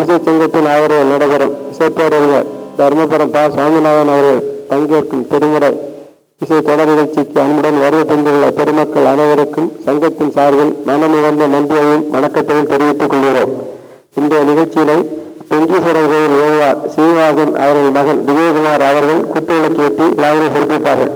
தமிழிசை சங்கத்தின் ஆதரவில் நடைபெறும். இசைப்பேரறிஞர் தர்மபுரம் பா. சுவாமிநாதன் அவர்கள் பங்கேற்கும் திருமுறை இசை தொடர் நிகழ்ச்சிக்கு அன்புடன் வருகை தந்துள்ள பெருமக்கள் அனைவருக்கும் சங்கத்தின் சார்பில் மனமிழந்த நன்றியையும் வணக்கத்தையும் தெரிவித்துக் கொள்கிறோம். இன்றைய நிகழ்ச்சியினை பெங்கீஸ்வரர் கோயில் ஓய்வார் சீனிவாசன் அவர்கள் மகன் விஜயகுமார் அவர்கள் குத்துவிளக்கு ஏற்றி விழாவினை சிறப்பிப்பார்கள்.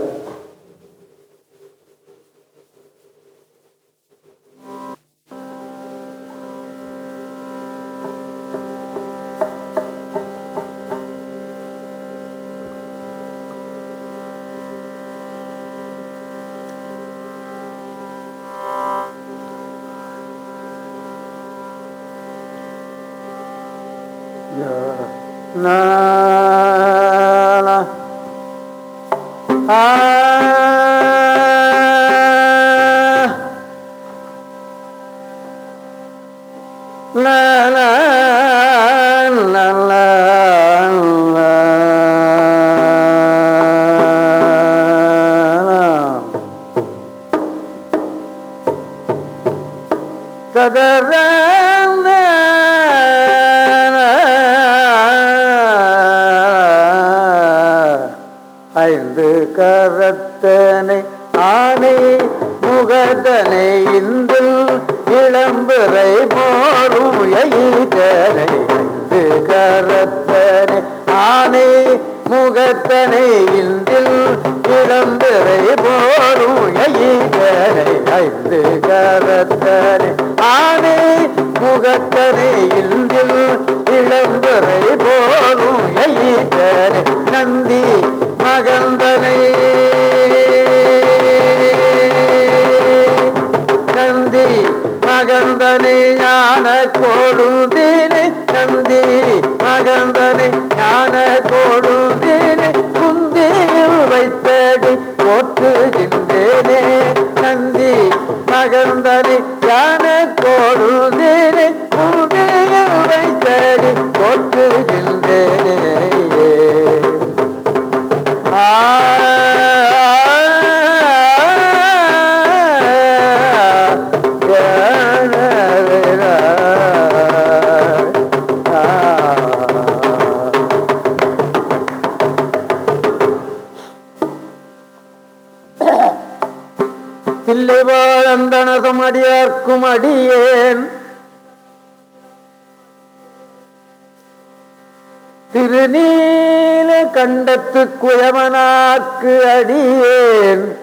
திருநீல கண்டத்து குயவனாக்கு அடியேன்.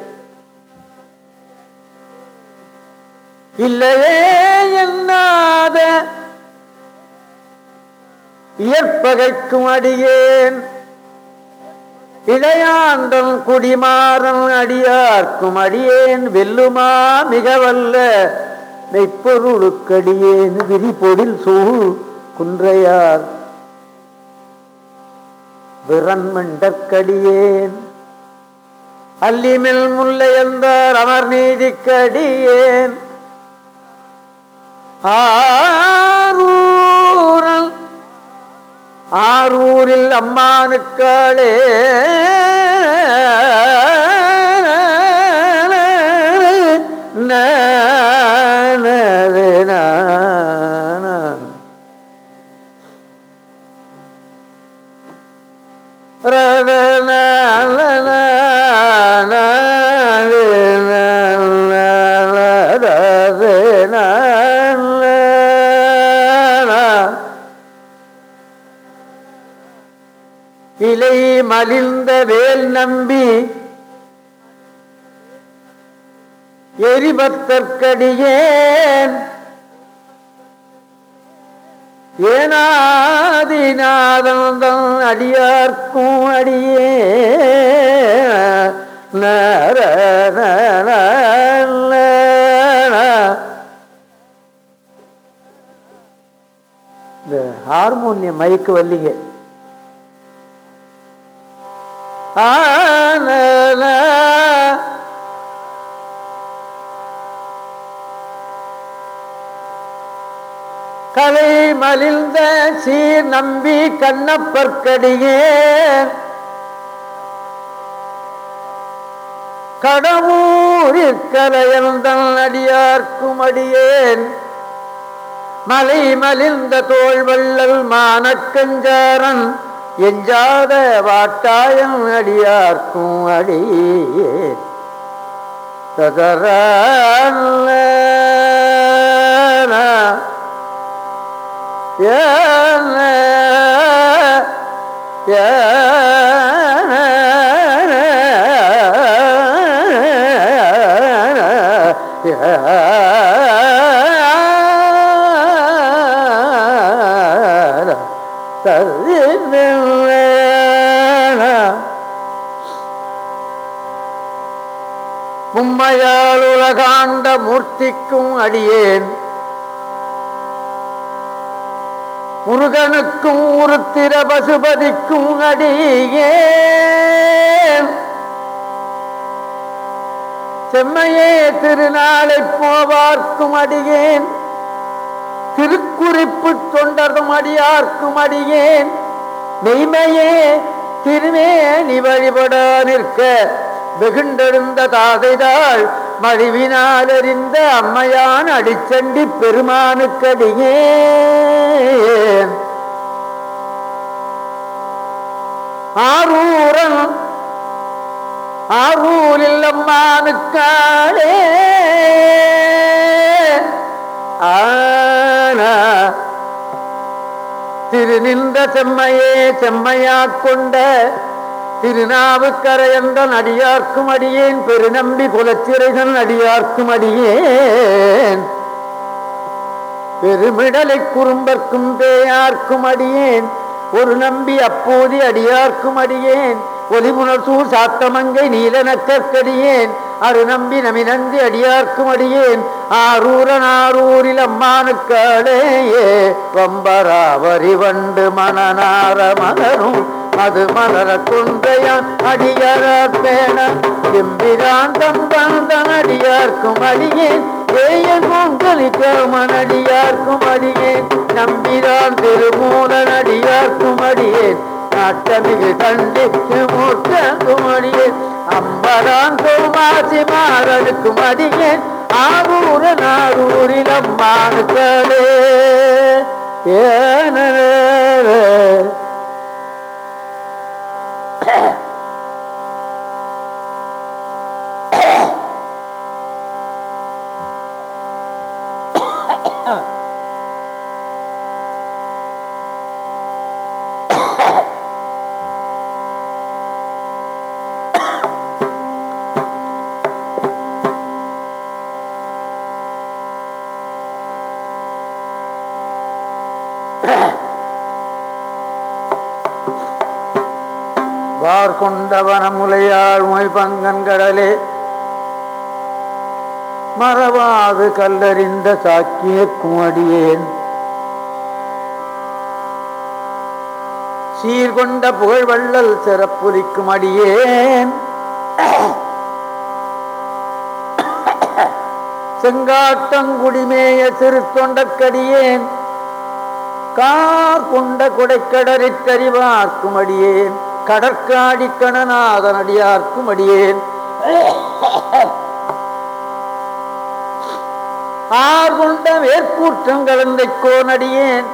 இல்லையே என்னாத இயற்பகைக்கும் அடியேன். இளையாண்டன் குடிமாறன் அடியார்க்கும் அடியேன். வெல்லுமா மிகவல்ல மெய்ப்பொருளுக்கடியேன். விரிபொடில் சூழ் குன்றையார். விரண்மண்டற்கடியேன் அல்லிமில் முல்லையந்தார் அமர் நீதிக்கடியேன். ஆரூரல் ஆரூரில் அம்மானுக்காளே. இலை மலிந்த வேல் நம்பி எரிபத்தற்கடியேன் ஏனாதிநாதந்தம் அடியார்க்கும் அடியே நர இந்த ஹார்மோனியம் மயக்கு வல்லிங்க கலை மலிந்த சீர் நம்பி கண்ணப்பற்கடியே. கடவுரில் கலையந்தன் அடியார்க்கும் அடியேன் மலை மலிந்த தோல் வள்ளல் மானக்கஞ்சாரன். எஞ்சாத வாட்டாயம் அடியார்க்கும் அடியே ததர உம்மையால் உலகாண்ட மூர்த்திக்கும் அடியேன். முருகனுக்கும் உருத்திர பசுபதிக்கும் அடியேன். செம்மையே திருநாளை போவார்க்கும் அடியேன். குறிப்பு தொண்டர்தும் அடியார்க்கும் அடியேன். மெய்மையே திருமேனி வழிபட நிற்க. வெகுண்டெழுந்த தாதைதாள் மழிவினால் அறிந்த அம்மையான் அடிச்சண்டி பெருமானுக்கடியே ஆரூரன் ஆரூரில் அம்மானுக்காளே ஆனா திருநின்ற செம்மையே செம்மையா கொண்ட திருநாவுக்கரையந்தன் அடியார்க்கும் அடியேன் பெருநம்பி குலச்சிறைகள் அடியார்க்கும் அடியேன். பெருமிடலை குறும்பர்க்கும் பேயார்க்கும் அடியேன் ஒரு நம்பி அப்போதி அடியார்க்கும் அடியேன். ஒலிபுணர்சூர் சாத்தமங்கை நீலநக்கற்கடியேன் அரு நம்பி நமி நந்தி அடியார்க்கும் அடியேன். ஆரூரன் ஆரூரில் அம்மானுக்காளேயே. வம்பராவரி வண்டு மனநார மலரும் அது மலர குந்தையான் அடியார் பேண. எம்பிரான் தம்பாந்தன் அடியார்க்கும் அடியேன். ஏயன் அடியார்க்கும் அடியேன். நம்பிரான் திருமூலன் அடியார்க்கும் அடியேன். நாட்டமிகு கண்டிக்கு மூர்த்தங்கும் அடியேன் அம்பரான் கோமாசி மாறனுக்கு மதியே. ஆரூர நாரூரில் அம்மானுக்களே ஏன. வார் கொண்டவன மொய் பங்கன் கடலே. மறவாது கல்லறிந்த சாக்கிய குமடியேன் சீர்கொண்ட புகழ் வள்ளல் சிறப்புலிக்கும் அடியேன். செங்காட்டங்குடிமேய சிறு தொண்டற்கடியேன் கார் கொண்ட குடைக்கடலிற்கறிவார்க்கும் அடியேன். கடற்காடி கணநாதன் அடியேன். ஆர் கொண்ட மேற்கூற்றம் கலந்தை கோனடியேன்.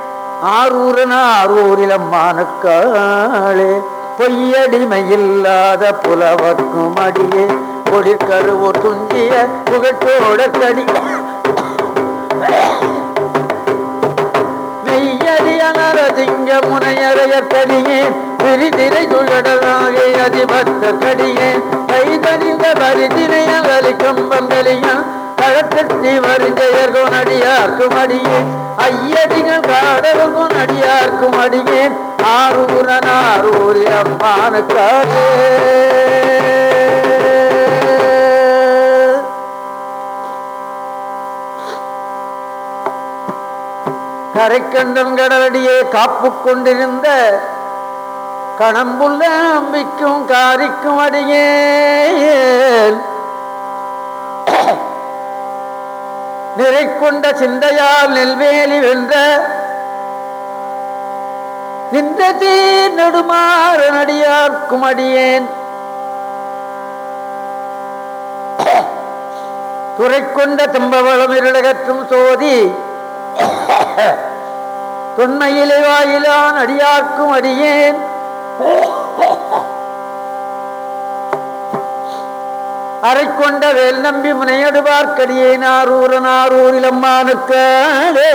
ஆரூரன் ஆரூரில் அம்மானுக்காளே பொய்யடிமையில்லாத புலவர்க்கும் அடியே. கொடிக்கருவோ துஞ்சிய புகட்டோட கடி மெய்யடியனரதிங்க முனையறைய கடியே விரிதிரை துழடலாகே அதிபத்த கடியே கைதறிந்த வரிதினைய வலிக்கும் கம்பங்களியன் கழக்கத்தி வரிஞ்செயர்கோன் அடியார்க்கும் அடியே ஐயடிகள் காடல்கோன் அடியார்க்கும் அடியே ஆரூரன் ஆரூரி அம்மானுக்காரே கரைக்கண்டன் கடலடியே காப்பு கொண்டிருந்த கணம்புள்ள அம்பிக்கும் காரிக்கும் அடியே. நிறை கொண்ட சிந்தையால் நெல்வேலி வென்ற நின்ற தீர் நெடுமாறு நடிகார்க்கும் அடியேன். துறை கொண்ட தும்பவளம் இருளகற்றும் சோதி தொன்மையிலே வாயிலான் அடியார்க்கும் அடியேன். அரை கொண்ட வேல் நம்பி முனையடுவார்க்கடியேன் ஆரூரன் ஆரூரில் அம்மானுக்காலே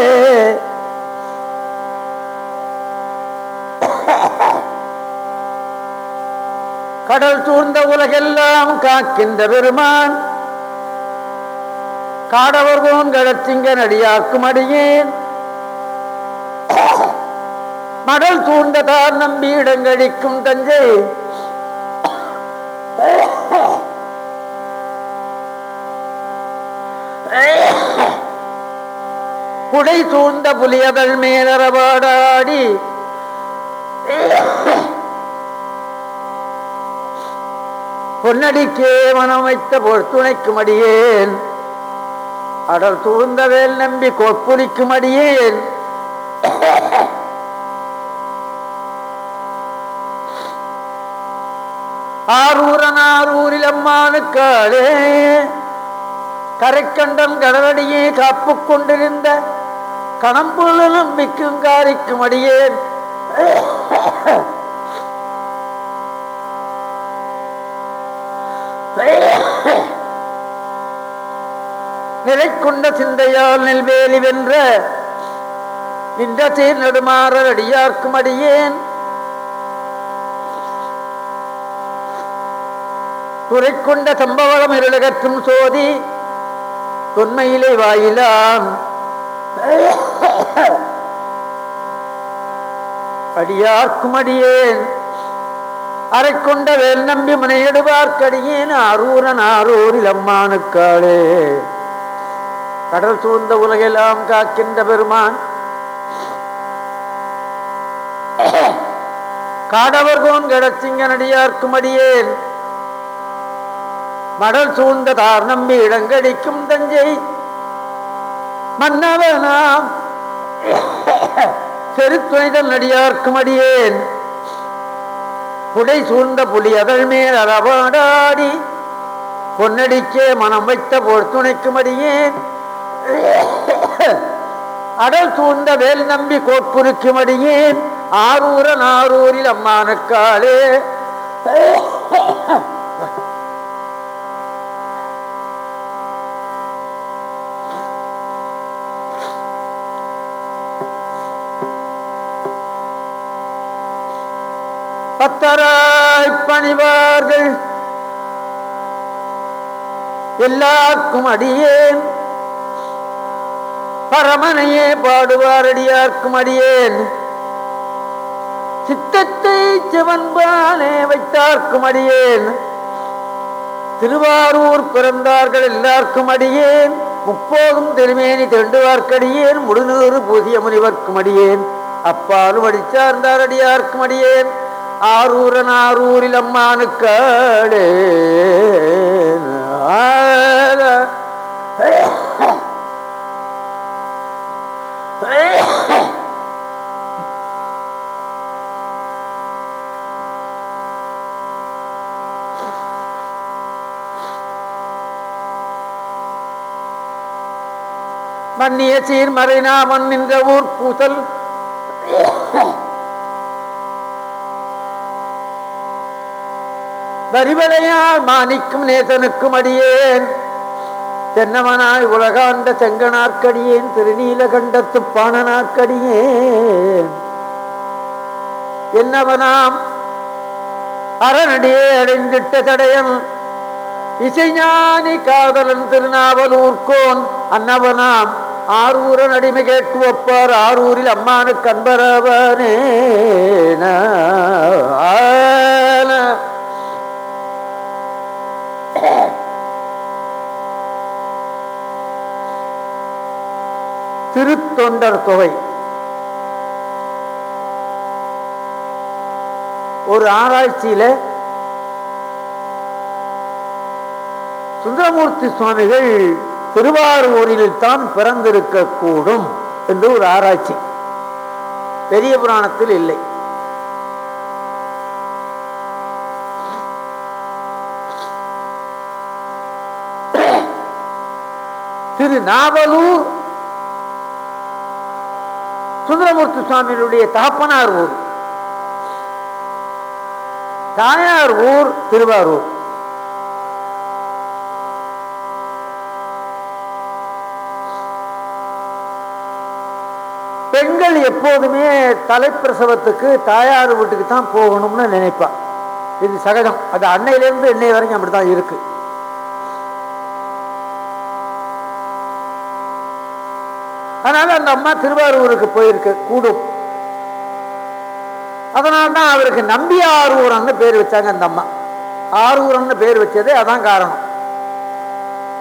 கடல் சூழ்ந்த உலகெல்லாம் காக்கின்ற பெருமான் காடவர் போன் கடத்திங்க நடியாக்கும் அடியேன். மடல் சூழ்ந்த தார் நம்பி இடங்கழிக்கும் தஞ்சை. குடை சூழ்ந்த புலியதழ் மேலரபாடாடி பொன்னடிக்கே மனம் வைத்த பொறுத்துணைக்கும் அடியேன். அடல் சூழ்ந்த வேல் நம்பி கொப்புளிக்கும் அடியேன். ஆரூரன் ஆரூரில் அம்மானுக்காளே கரைக்கண்டன் கடலடியே காப்பு கொண்டிருந்த கணம்புல மிக்கும் காரிக்கும் அடியேன் நிலைக்கொண்ட சிந்தையால் நெல்வேலி வென்ற நின்ற தீர் நடுமாறர் அடியார்க்கும் அடியேன். துறைக்கொண்ட சம்பவம் இருளகற்றும் சோதி தொன்மையிலே வாயிலாம். அடியார்க்கும் அடியேன். அரை கொண்ட வேல் நம்பி முனையிடுவார்க்கடியேன் ஆரூரன் ஆரூரில் அம்மானுக்காளே. கடல் சூழ்ந்த உலகெல்லாம் காக்கின்ற பெருமான். காடவர்கோன் கடச்சிங்கனடியார்க்கும் அடியேன். மடல் சூழ்ந்த தார் நம்பி இடங்கடிக்கும் தஞ்சை. மன்னவனாம் செருத்துணைதல் நடியார்க்கும் அடியேன். புடை சூழ்ந்த புலி அதழ் மேல் அளவாடாடி பொன்னடிக்கே மனம் வைத்த போர் துணைக்கும் அடியேன். அடல் சூழ்ந்த வேல் நம்பி கோட்புருக்கும் அடியேன். ஆரூரன் ஆரூரில் அம்மானுக்காளே பணிவார்கள். எல்லாருக்கும் அடியேன். பரமனையே பாடுவார் அடியார்க்கும் அடியேன். சித்தத்தை சிவன்பானே வைத்தார்க்கும் அடியேன். திருவாரூர் பிறந்தார்கள் எல்லாருக்கும் அடியேன். முப்போதும் திருமேனி தெண்டுவார்க்கடியேன் முழுநூறு பூதிய முனிவர்க்கும் அடியேன். அப்பாலும் அடிச்சார்ந்தார் அடியார்க்கும் அடியேன். ஆரூரன் ஆரூரில் அம்மானுக்காடே மன்னிய சீர்மறை நாமன் நின்ற ஊர் பூசல். வரிவலையால் மாணிக்கும் நேசனுக்கும் அடியேன். தென்னவனாய் உலகாண்ட செங்கனார்க்கடியேன் திருநீலகண்டத்து பாணனார்க்கடியேன். என்னவனாம் அரணடியே அடைந்திட்ட தடையன் இசைஞானி காதலன் திருநாவலூர்கோன் அன்னவனாம் ஆரூரன் அடிமை கேட்டு ஒப்பார் ஆரூரில் அம்மானு கண்பரவனே தொண்டர் தொகை. ஒரு ஆராய்ச்சியில சுந்தரமூர்த்தி சுவாமிகள் திருவாரூரில் தான் பிறந்திருக்க கூடும் என்று ஒரு ஆராய்ச்சி. பெரிய புராணத்தில் இல்லை. திரு நாவலூர் சுந்தரமூர்த்தி சுவாமியினுடைய தகப்பனார் ஊர். தாயார் ஊர் திருவாரூர். பெண்கள் எப்போதுமே தலைப்பிரசவத்துக்கு தாயார் வீட்டுக்கு தான் போகணும்னு நினைப்பா. இது சகஜம். அது அன்னையிலேருந்து இன்னை வரைக்கும் அப்படித்தான் இருக்கு. அந்த அம்மா திருவாரூருக்கு போயிருக்கு கூடும். அதனால்தான் அவருக்கு நம்பி ஆரூரம்னு பேர் வச்சாங்க அந்த அம்மா. ஆரூரம்னு பேர் வச்சதே அதான் காரணம்.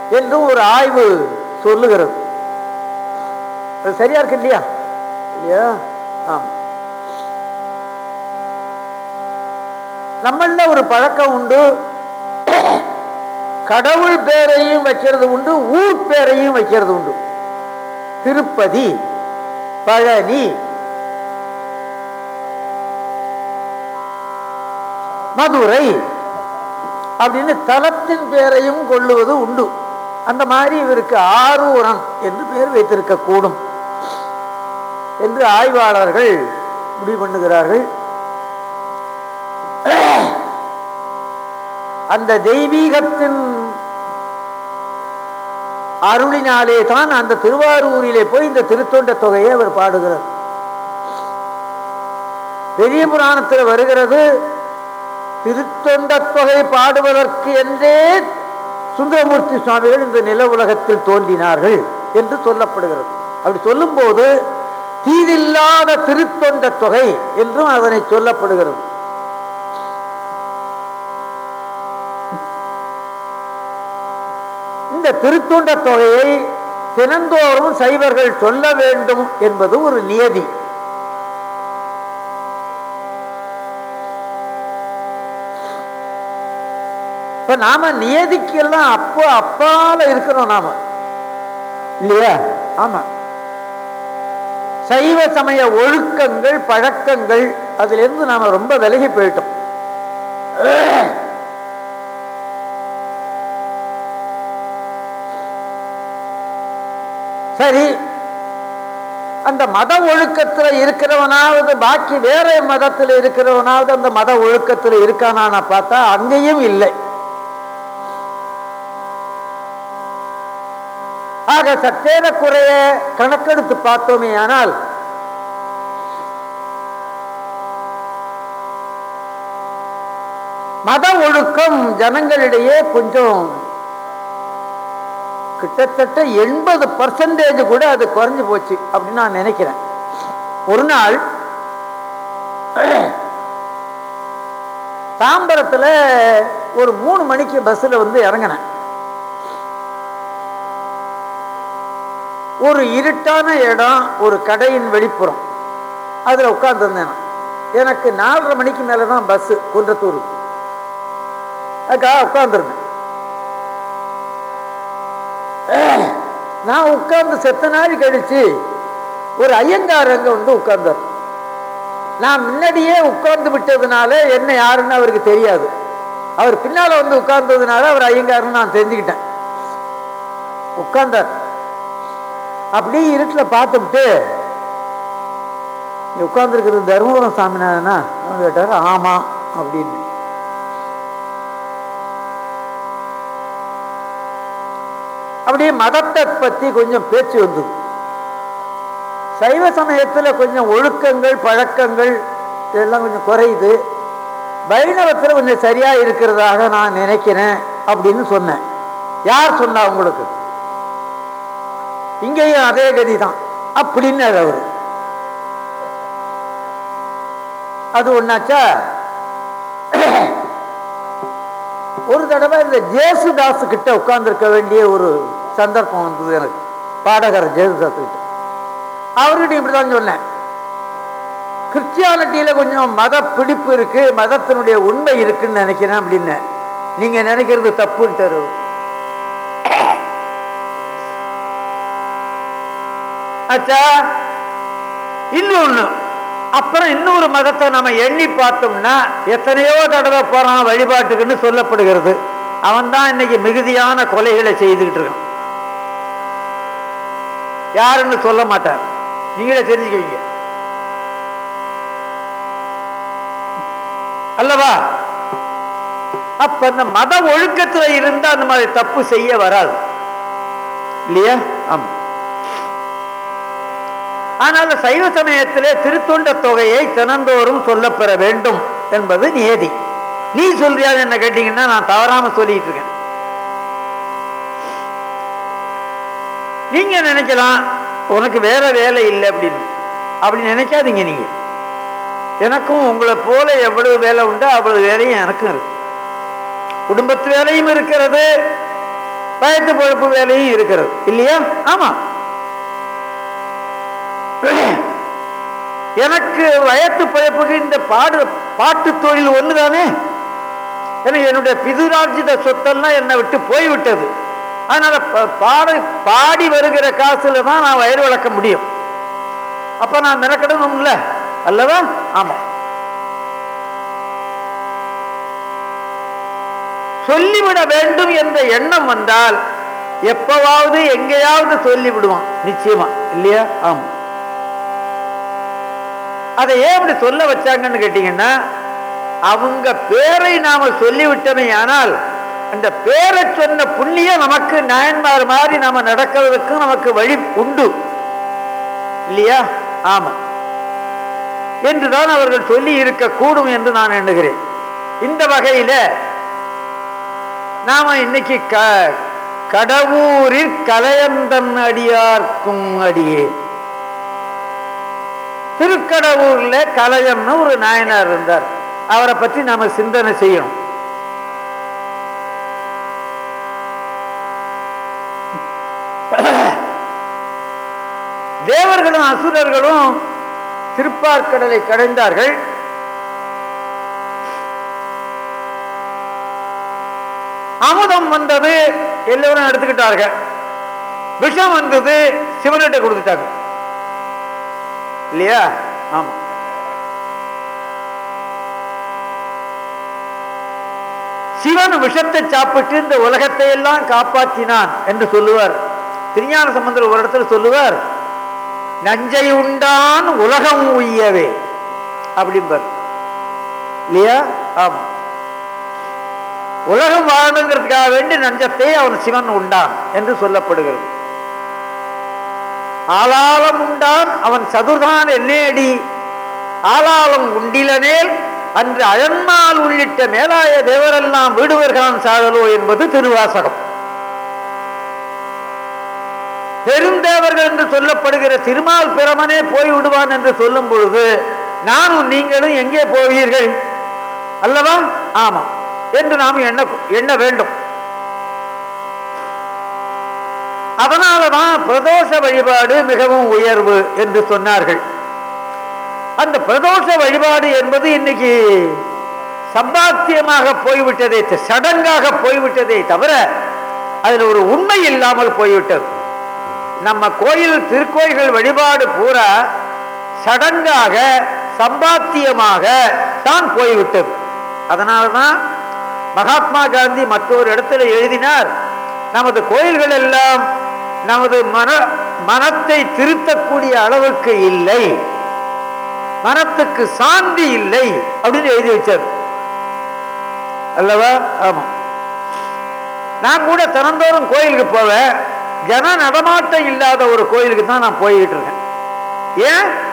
என்றும் ஒரு ஆய்வு சொல்லுகிறது. அது சரியா இருக்கு இல்லையா? இல்லையா? ஆம். நம்மள ஒரு பழக்கம் உண்டு. கடவுள் பேரையும் வைக்கிறது உண்டு ஊர் பேரையும் வைக்கிறது உண்டு. திருப்பதி பழனி. மதுரை. அப்படின்னு தலத்தின் பேரையும் கொள்ளுவது உண்டு. அந்த மாதிரி இவருக்கு ஆரூரம் என்று பெயர் வைத்திருக்க கூடும் என்று ஆய்வாளர்கள் முடிவு பண்ணுகிறார்கள். அந்த தெய்வீகத்தின் அருளினாலே தான் அந்த திருவாரூரிலே போய் இந்த திருத்தொண்ட தொகையை அவர் பாடுகிறார். பெரிய புராணத்தில் வருகிறது திருத்தொண்ட தொகை பாடுவதற்கு என்றே சுந்தரமூர்த்தி சுவாமிகள் இந்த நில உலகத்தில் தோன்றினார்கள் என்று சொல்லப்படுகிறது. அப்படி சொல்லும்போது தீதில்லாத திருத்தொண்ட தொகை என்றும் அதனை சொல்லப்படுகிறது. இந்த திருத்துண்ட தொகையை தினந்தோறும் சைவர்கள் சொல்ல வேண்டும் என்பது ஒரு நியதி. இப்ப நாம நியதிக்கெல்லாம் அப்போ அப்பால இருக்கிறோம் நாம. இல்லையா? ஆமா. சைவ சமய ஒழுக்கங்கள் பழக்கங்கள் அதுல இருந்து நாம ரொம்ப விலகி போயிட்டோம். சரி. அந்த மத ஒழுக்கத்துல இருக்கிறவனாவது பாக்கி வேற மதத்துல இருக்கிறவனாவது அந்த மத ஒழுக்கத்துல இருக்கானா பார்த்தா அங்கேயும் இல்லை. ஆக சற்றேற குறைய கணக்கெடுத்து பார்த்தோமே ஆனால் மத ஒழுக்கம் ஜனங்களிடையே கொஞ்சம் கிட்டத்தட்ட எண்பது பர்சன்டேஜ் கூட அது குறைஞ்சு போச்சு அப்படின்னு நான் நினைக்கிறேன். ஒரு நாள் தாம்பரத்தில் ஒரு மூணு மணிக்கு பஸ்ஸில் வந்து இறங்கினேன். ஒரு இருட்டான இடம் ஒரு கடையின் வெளிப்புறம். அதில் உட்காந்துருந்தேன் எனக்கு நாலரை மணிக்கு மேலே தான் பஸ்ஸு குன்றத்தூருக்கு. அதுக்காக உட்காந்துருந்தேன் நான் உட்கார்ந்து செத்த நாள் கழிச்சு ஒரு ஐயங்கார் அங்கே வந்து உட்கார்ந்தார். நான் முன்னாடியே உட்கார்ந்து விட்டதுனால என்ன யாருன்னு அவருக்கு தெரியாது. அவர் பின்னால் வந்து உட்கார்ந்ததுனால அவர் ஐயங்காருன்னு நான் தெரிஞ்சுக்கிட்டேன். உட்கார்ந்தார். அப்படியே இருட்டில் பார்த்துட்டு நீ உட்கார்ந்துருக்கிறது தருமபுரம் சாமிநாதனா? அவன் கேட்டார் ஆமாம் அப்படின்னு. அப்படியே மதத்தை பத்தி கொஞ்சம் பேச்சு வந்தது சைவ சமயத்துல கொஞ்சம் ஒழுக்கங்கள் பழக்கங்கள் இதெல்லாம் கொஞ்சம் குறையுது. வைணவத்துல கொஞ்சம் சரியா இருக்கிறதாக நான் நினைக்கிறேன் அப்படின்னு சொன்னேன். யார் சொன்னா உங்களுக்கு? இங்கேயும் அதே கதி தான் அப்படின்னு அவர். அது ஒன்னாச்சா ஒரு தடவை இந்த ஜேசுதாஸ் கிட்ட உட்கார்ந்துருக்க வேண்டிய ஒரு சந்தர்ப்பம் வந்தது எனக்கு. பாடகர் ஜேசுதாஸ் அவர்கிட்ட இப்படி தான் சொன்னேன் கிறிஸ்டியானிட்டியில் கொஞ்சம் மத பிடிப்பு இருக்கு மதத்தினுடைய உண்மை இருக்குன்னு நினைக்கிறேன் அப்படின்னு. நீங்க நினைக்கிறது தப்புன்ட்டாரு அச்சா இன்னொன்னு. அப்புறம் இன்னொரு மதத்தை நம்ம எண்ணி பார்த்தோம்னா எத்தனையோ தடவை போறான் வழிபாட்டுக்குன்னு சொல்லப்படுகிறது. அவன் தான் இன்னைக்கு மிகுதியான கொலைகளை செய்துகிட்டு இருக்கான். யாருன்னு சொல்ல மாட்டார். நீங்களே தெரிஞ்சுக்குவீங்க. அல்லவா? அப்ப இந்த மத ஒழுக்கத்துல இருந்தா அந்த மாதிரி தப்பு செய்ய வராது. இல்லையா? ஆமா. ஆனால் சைவ சமயத்திலே திருத்தொண்ட தொகையை தினந்தோறும் சொல்லப்பெற வேண்டும் என்பது நியதி. நீ சொல்றியாது என்ன கேட்டீங்கன்னா நான் தவறாம சொல்லிட்டு இருக்கேன். நீங்க நினைக்கலாம் உனக்கு வேற வேலை இல்லை அப்படின்னு. அப்படி நினைக்காதீங்க நீங்க. எனக்கும் உங்களை போல எவ்வளவு வேலை உண்டோ அவ்வளவு வேலையும் எனக்கும் இருக்கு. குடும்பத்து வேலையும் இருக்கிறது வயத்து பொழப்பு வேலையும் இருக்கிறது. இல்லையா? ஆமா. எனக்கு வயத்து பழப்புக்கு இந்த பாடு பாட்டு தொழில் ஒண்ணுதானே? எனக்கு என்னுடைய பிதுரார்ஜித சொத்தெல்லாம் என்னை விட்டு போய்விட்டது. அதனால பாடு பாட பாடி வருகிற காசுல தான் நான் வயிறு வளர்க்க முடியும். அப்ப நான் மெனக்கிடணும்ல? அல்லவா? ஆமா. சொல்லிவிட வேண்டும் என்ற எண்ணம் வந்தால் எப்பவாவது எங்கேயாவது சொல்லிவிடுவான். நிச்சயமா. இல்லையா? ஆமா. அதை ஏன் இப்படி சொல்ல வச்சாங்கன்னு கேட்டீங்கன்னா அவங்க பேரை நாம சொல்லிவிட்டமே ஆனால் அந்த பேரை சொன்ன புண்ணியம் நமக்கு நாயன்மார் மாதிரி நாம நடக்கிறதுக்கும் நமக்கு வழி உண்டு. இல்லையா? ஆமா. என்றுதான் அவர்கள் சொல்லி இருக்கக்கூடும் என்று நான் எண்ணுகிறேன். இந்த வகையில நாம இன்னைக்கு க கடவுரில் கலையந்தன் அடியார்க்கும் அடியே. திருக்கடவுர்ல கலையம்னு ஒரு நாயனார் இருந்தார். அவரை பற்றி நாம சிந்தனை செய்யணும். தேவர்களும் அசுரர்களும் திருப்பார்கடலை கடைந்தார்கள். அமுதம் வந்தது எல்லோரும் எடுத்துக்கிட்டார்கள். விஷம் வந்தது சிவனிட்ட கொடுத்துட்டாங்க. இல்லையா? ஆமா. சிவன் விஷத்தை சாப்பிட்டு இந்த உலகத்தை எல்லாம் காப்பாற்றினான் என்று சொல்லுவார். திருஞான சம்பந்தர் ஒரு இடத்துல சொல்லுவார் நஞ்சை உண்டான் உலகம் உய்யவே. அப்படிம்பார். இல்லையா? ஆமா. உலகம் வாழணுங்கிறதுக்காக வேண்டி நஞ்சத்தை அவன் சிவன் உண்டான் என்று சொல்லப்படுகிறது. ஆளாளம் உண்டான் அவன் சதுர்தான் என்னேடி? ஆளாளம் உண்டிலனேல் அன்று அழன்மால் உள்ளிட்ட மேலாய தேவரெல்லாம் வீடுவர்கான் சாதலோ என்பது திருவாசகம். பெருந்தேவர்கள் என்று சொல்லப்படுகிற திருமால் பிரமனே போய் விடுவான் என்று சொல்லும் பொழுது நானும் நீங்களும் எங்கே போவீர்கள்? அல்லவா? ஆமா என்று நாம் எண்ண எண்ண வேண்டும். அதனாலதான் பிரதோஷ வழிபாடு மிகவும் உயர்வு என்று சொன்னார்கள். அந்த பிரதோஷ வழிபாடு என்பது இன்னைக்கு சம்பாத்தியமாக போய்விட்டதே சடங்காக போய்விட்டதே தவிர அதில் ஒரு உண்மை இல்லாமல் போய்விட்டது. நம்ம கோயில் திருக்கோயில்கள் வழிபாடு பூரா சடங்காக சம்பாத்தியமாக தான் போய்விட்டது. அதனால தான் மகாத்மா காந்தி மற்றொரு இடத்துல எழுதினார் நமது கோயில்கள் எல்லாம் நமது மன மனத்தை திருத்தக்கூடிய அளவுக்கு இல்லை. மனத்துக்கு சாந்தி இல்லை. அப்படின்னு எழுதி வச்சார். அல்லவா? ஆமா. நான் கூட தினந்தோறும் கோயிலுக்கு போவேன். ஜன நடமாட்டம் இல்லாத ஒரு கோயிலுக்கு தான் நான் போய்கிட்டு இருக்கேன். ஏன்?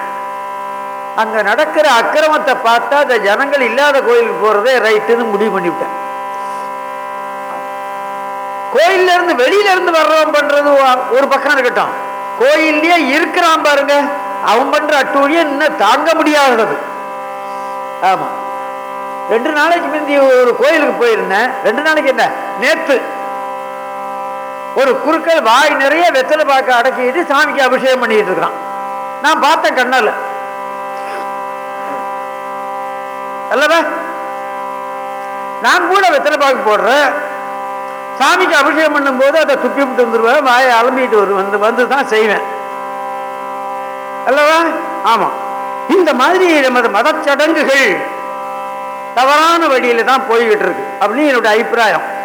அங்க நடக்கிற அக்கிரமத்தை பார்த்தா அந்த ஜனங்கள் இல்லாத கோயிலுக்கு போறதே ரைட்டுன்னு முடிவு பண்ணிவிட்டேன். கோயில்ல இருந்து வெளியில இருந்து வர்றவன் பண்றது ஒரு பக்கம் இருக்கட்டும். கோயில்லயே இருக்கிறான் பாருங்க. அவன் பண்ற அட்டூழியம் இன்னும் தாங்க முடியாதது. ஆமா. ரெண்டு நாளைக்கு முந்தி ஒரு கோயிலுக்கு போயிருந்தேன். ரெண்டு நாளைக்கு என்ன? நேத்து. ஒரு குறுக்கள் வாய் நிறைய வெத்தலை பாக்க அடக்கிட்டு சாமிக்கு அபிஷேகம் பண்ணிட்டு இருக்கிறான் நான் பார்த்தேன் கண்ணால. அல்லவா? நான் கூட வெத்தலை பாக்கு போடுறேன். சாமிக்கு அபிஷேகம் பண்ணும்போது அதை துப்பி விட்டு வந்துருவேன். வாயை அலம்பிட்டு வரு வந்து வந்து தான் செய்வேன். அல்லவா? ஆமா. இந்த மாதிரி நமது மதச்சடங்குகள் தவறான வழியில தான் போய்கிட்டு இருக்கு. அப்படின்னு என்னுடைய அபிப்பிராயம்.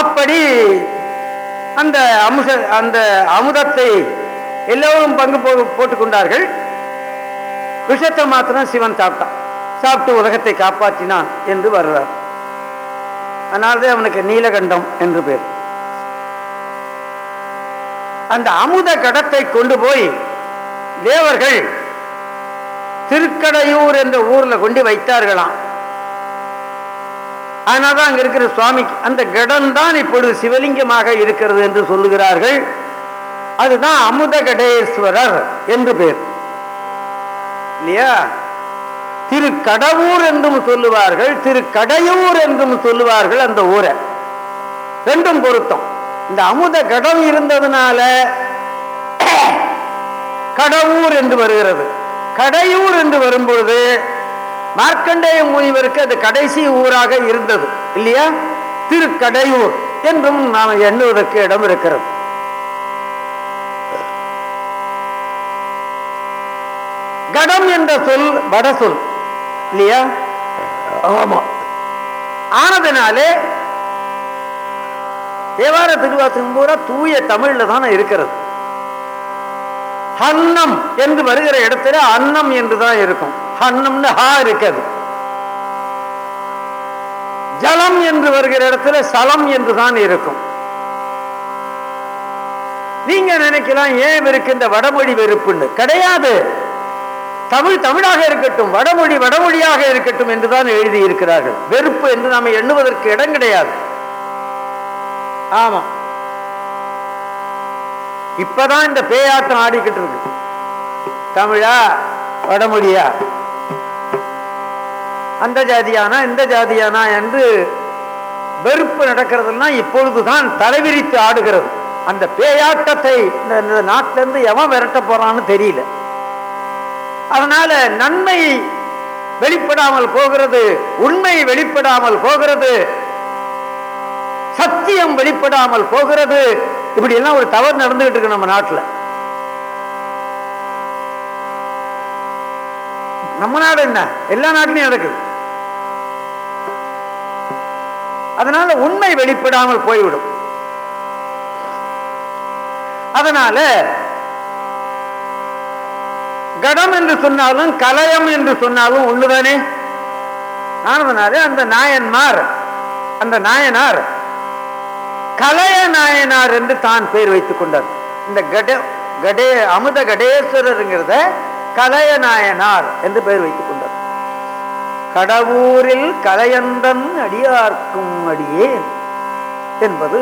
அப்படி அந்த அமுச அந்த அமுதத்தை எல்லோரும் பங்கு போ போட்டுக் கொண்டார்கள் விஷத்தை மாத்திரம் சிவன் சாப்பிட்டான். சாப்பிட்டு உலகத்தை காப்பாற்றினான் என்று வருவார். அதனால்தான் அவனுக்கு நீலகண்டம் என்று பேர். அந்த அமுத கடத்தை கொண்டு போய் தேவர்கள் திருக்கடையூர் என்ற ஊர்ல கொண்டு வைத்தார்களாம். அதனால்தான் அங்க இருக்கிற சுவாமி அந்த கடம் தான் இப்பொழுது சிவலிங்கமாக இருக்கிறது என்று சொல்லுகிறார்கள். அதுதான் அமுதகடேஸ்வரர் என்று பேர். இல்லையா? திரு கடவுர் என்றும் சொல்லுவார்கள் திரு கடையூர் என்றும் சொல்லுவார்கள் அந்த ஊரை. ரெண்டும் பொருத்தம். இந்த அமுத கடம் இருந்ததுனால கடவுர் என்று வருகிறது. கடையூர் என்று வரும்பொழுது மார்க்கண்டேய முனிவருக்கு அது கடைசி ஊராக இருந்தது இல்லையா? திருக்கடையூர் என்றும் நாம் எண்ணுவதற்கு இடம் இருக்கிறது. கடம் என்ற சொல் வட சொல் இல்லையா? ஆமா. ஆனதுனாலே தேவார திருவாசகம் பூரா தூய தமிழ்ல தானே இருக்கிறது. ஹன்னம் என்று வருகிற இடத்துல அன்னம் என்றுதான் இருக்கும். ஹன்னம்னு ஹா இருக்காது. ஜலம் என்று வருகிற இடத்துல சலம் என்று தான் இருக்கும். நீங்க நினைக்கலாம் ஏன் இவருக்கு இந்த வடமொழி வெறுப்புன்னு? கிடையாது. தமிழ் தமிழாக இருக்கட்டும் வடமொழி வடமொழியாக இருக்கட்டும் என்றுதான் எழுதி இருக்கிறார்கள் வெறுப்பு என்று நாம எண்ணுவதற்கு இடம் கிடையாது. ஆமா. இப்பதான் இந்த பேயாட்டம் ஆடிக்கிட்டு இருக்கு. தமிழா வடமொழியா? அந்த ஜாதியானா இந்த ஜாதியானா என்று வெறுப்பு நடக்கிறதுலாம் இப்பொழுதுதான் தலைவிரித்து ஆடுகிறது. அந்த பேயாட்டத்தை இந்த நாட்டில இருந்து எவன் விரட்ட போறான்னு தெரியல. அதனால நன்மை வெளிப்படாமல் போகிறது உண்மை வெளிப்படாமல் போகிறது சத்தியம் வெளிப்படாமல் போகிறது இப்படி எல்லாம் ஒரு தவறு நடந்துகிட்டு இருக்கு நம்ம நாட்டுல. நம்ம நாடு என்ன? எல்லா நாட்டிலையும் நடக்குது. அதனால உண்மை வெளிப்படாமல் போய்விடும். அதனால கடம் என்று சொன்னாலும் கலயம் என்று சொன்னாலும் ஒண்ணுதானே? ஆனதுனாலே அந்த நாயன்மார் அந்த நாயனார் கலைய நாயனார் என்று தான் பெயர் வைத்துக் கொண்டார் இந்த கட கடே அமுத கடேஸ்வரருங்கிறத கலைய நாயனார் என்று பெயர் வைத்துக் கொண்டார் கடவுரில் கலையந்தன் அடியார்க்கும் அடியேன் என்பது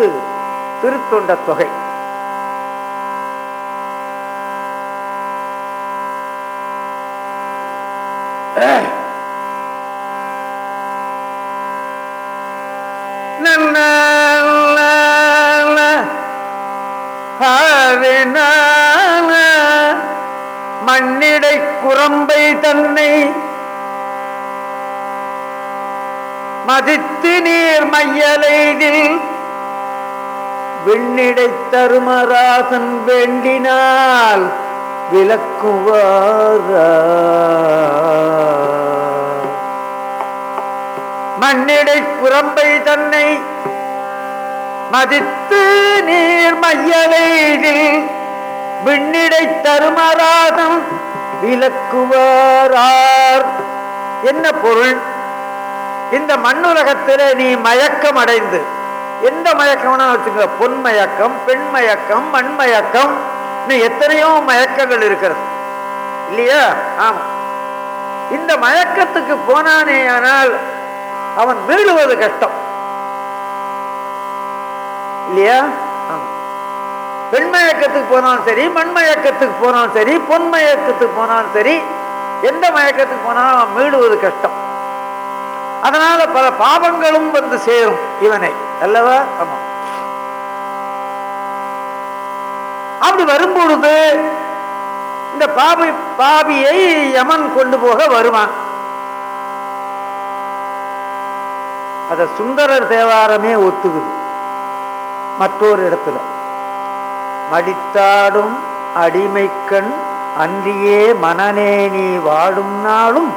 திருத்தொண்ட தொகை. மண்ணிடை குரம்பை தன்னை மதித்து நீர் மையலைதில் விண்ணிடை தருமராசன் வேண்டினால் விளக்குவார? மண்ணிடை குரம்பை தன்னை மதித்து நீர் மையலைதில் விண்ணிடை தருமராதம் விளக்குவாரார். என்ன பொருள்? இந்த மண்ணுலகத்திலே நீ மயக்கம் அடைந்து எந்த மயக்கம்னா வச்சுக்க. பொன் மயக்கம் பெண் மயக்கம் மண் மயக்கம் இன்னும் எத்தனையோ மயக்கங்கள் இருக்கிறது. இல்லையா? ஆமா. இந்த மயக்கத்துக்கு போனானே ஆனால் அவன் மீளுவது கஷ்டம். இல்லையா? பெண்மயக்கத்துக்கு போனாலும் சரி மண்மயக்கத்துக்கு போனாலும் சரி பொன்மயக்கத்துக்கு போனாலும் சரி எந்த மயக்கத்துக்கு போனாலும் அவன் கஷ்டம். அதனால பல பாபங்களும் வந்து சேரும் இவனை. அல்லவா? ஆமா. அப்படி வரும்பொழுது இந்த பாபி பாபியை யமன் கொண்டு போக வருவான். அத சுந்தரர் தேவாரமே ஒத்துக்குது. மற்றொரு இடத்துல. மடித்தாடும் அடிமைக்கண் அன்றியே மனநே நீ வாடும் நாளும்.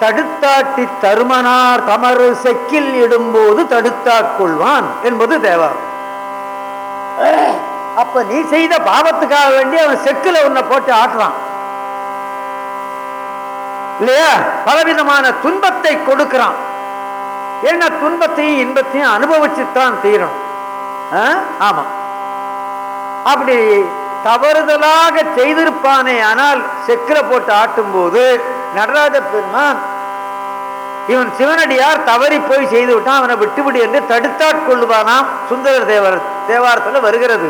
தடுத்தாட்டி தருமனார் தமறு செக்கில் இடும்போது தடுத்தாக் கொள்வான் என்பது தேவாரம். அப்ப நீ செய்த பாவத்துக்காக வேண்டி அவன் செக்குல உன்னை போட்டு ஆட்டுறான் இல்லையா? பலவிதமான துன்பத்தை கொடுக்கிறான். ஏன்னா துன்பத்தையும் இன்பத்தையும் அனுபவிச்சுத்தான் தீரணும். ஆமா. அப்படி தவறுதலாக செய்திருப்பானே ஆனால் செக்கில போட்டு ஆட்டும் போது நடராஜ பெருமான் இவன் சிவனடியார் தவறி போய் செய்து விட்டான் அவனை விட்டுவிடு என்று தடுத்தாட் கொள்ளுவானாம் சுந்தரர் தேவர் தேவாரத்தில் வருகிறது.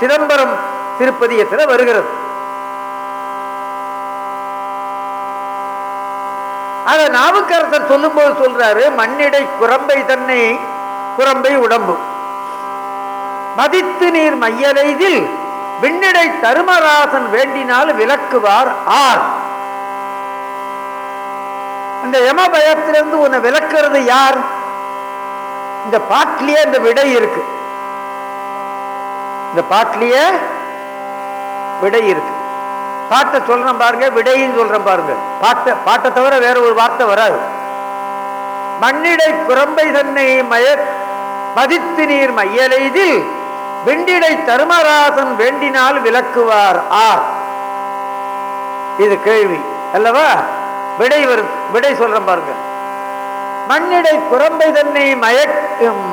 சிதம்பரம் திருப்பதியத்தில் வருகிறது. அத நாவுக்கரசர் சொல்லும்போது சொல்றாரு மண்ணிடை குரம்பை தன்னை குரம்பை உடம்பு. மதித்து நீர் மையலைதில் விண்ணிடை தருமராசன் வேண்டினால் விளக்குவார் ஆர். இந்த யம பயத்திலிருந்து உன்னை விளக்குறது யார்? இந்த பாட்டிலேயே இந்த விடை இருக்கு. இந்த பாட்டிலேயே விடை இருக்கு. பாட்டை சொல்றேன் பாருங்க விடையும் சொல்றேன் பாருங்க. பாட்டை பாட்டை தவிர வேற ஒரு வார்த்தை வராது. மண்ணிடை குரம்பை தன்னை மய மதித்து நீர் மையலைதில் வெண்டிடை தருமராசன் வேண்டினால் விளக்குவார் ஆர். இது கேள்வி அல்லவா? விடை வரும் விடை சொல்றேன் பாருங்க. மண்ணிடை குரம்பை தன்னை மயக்கும்.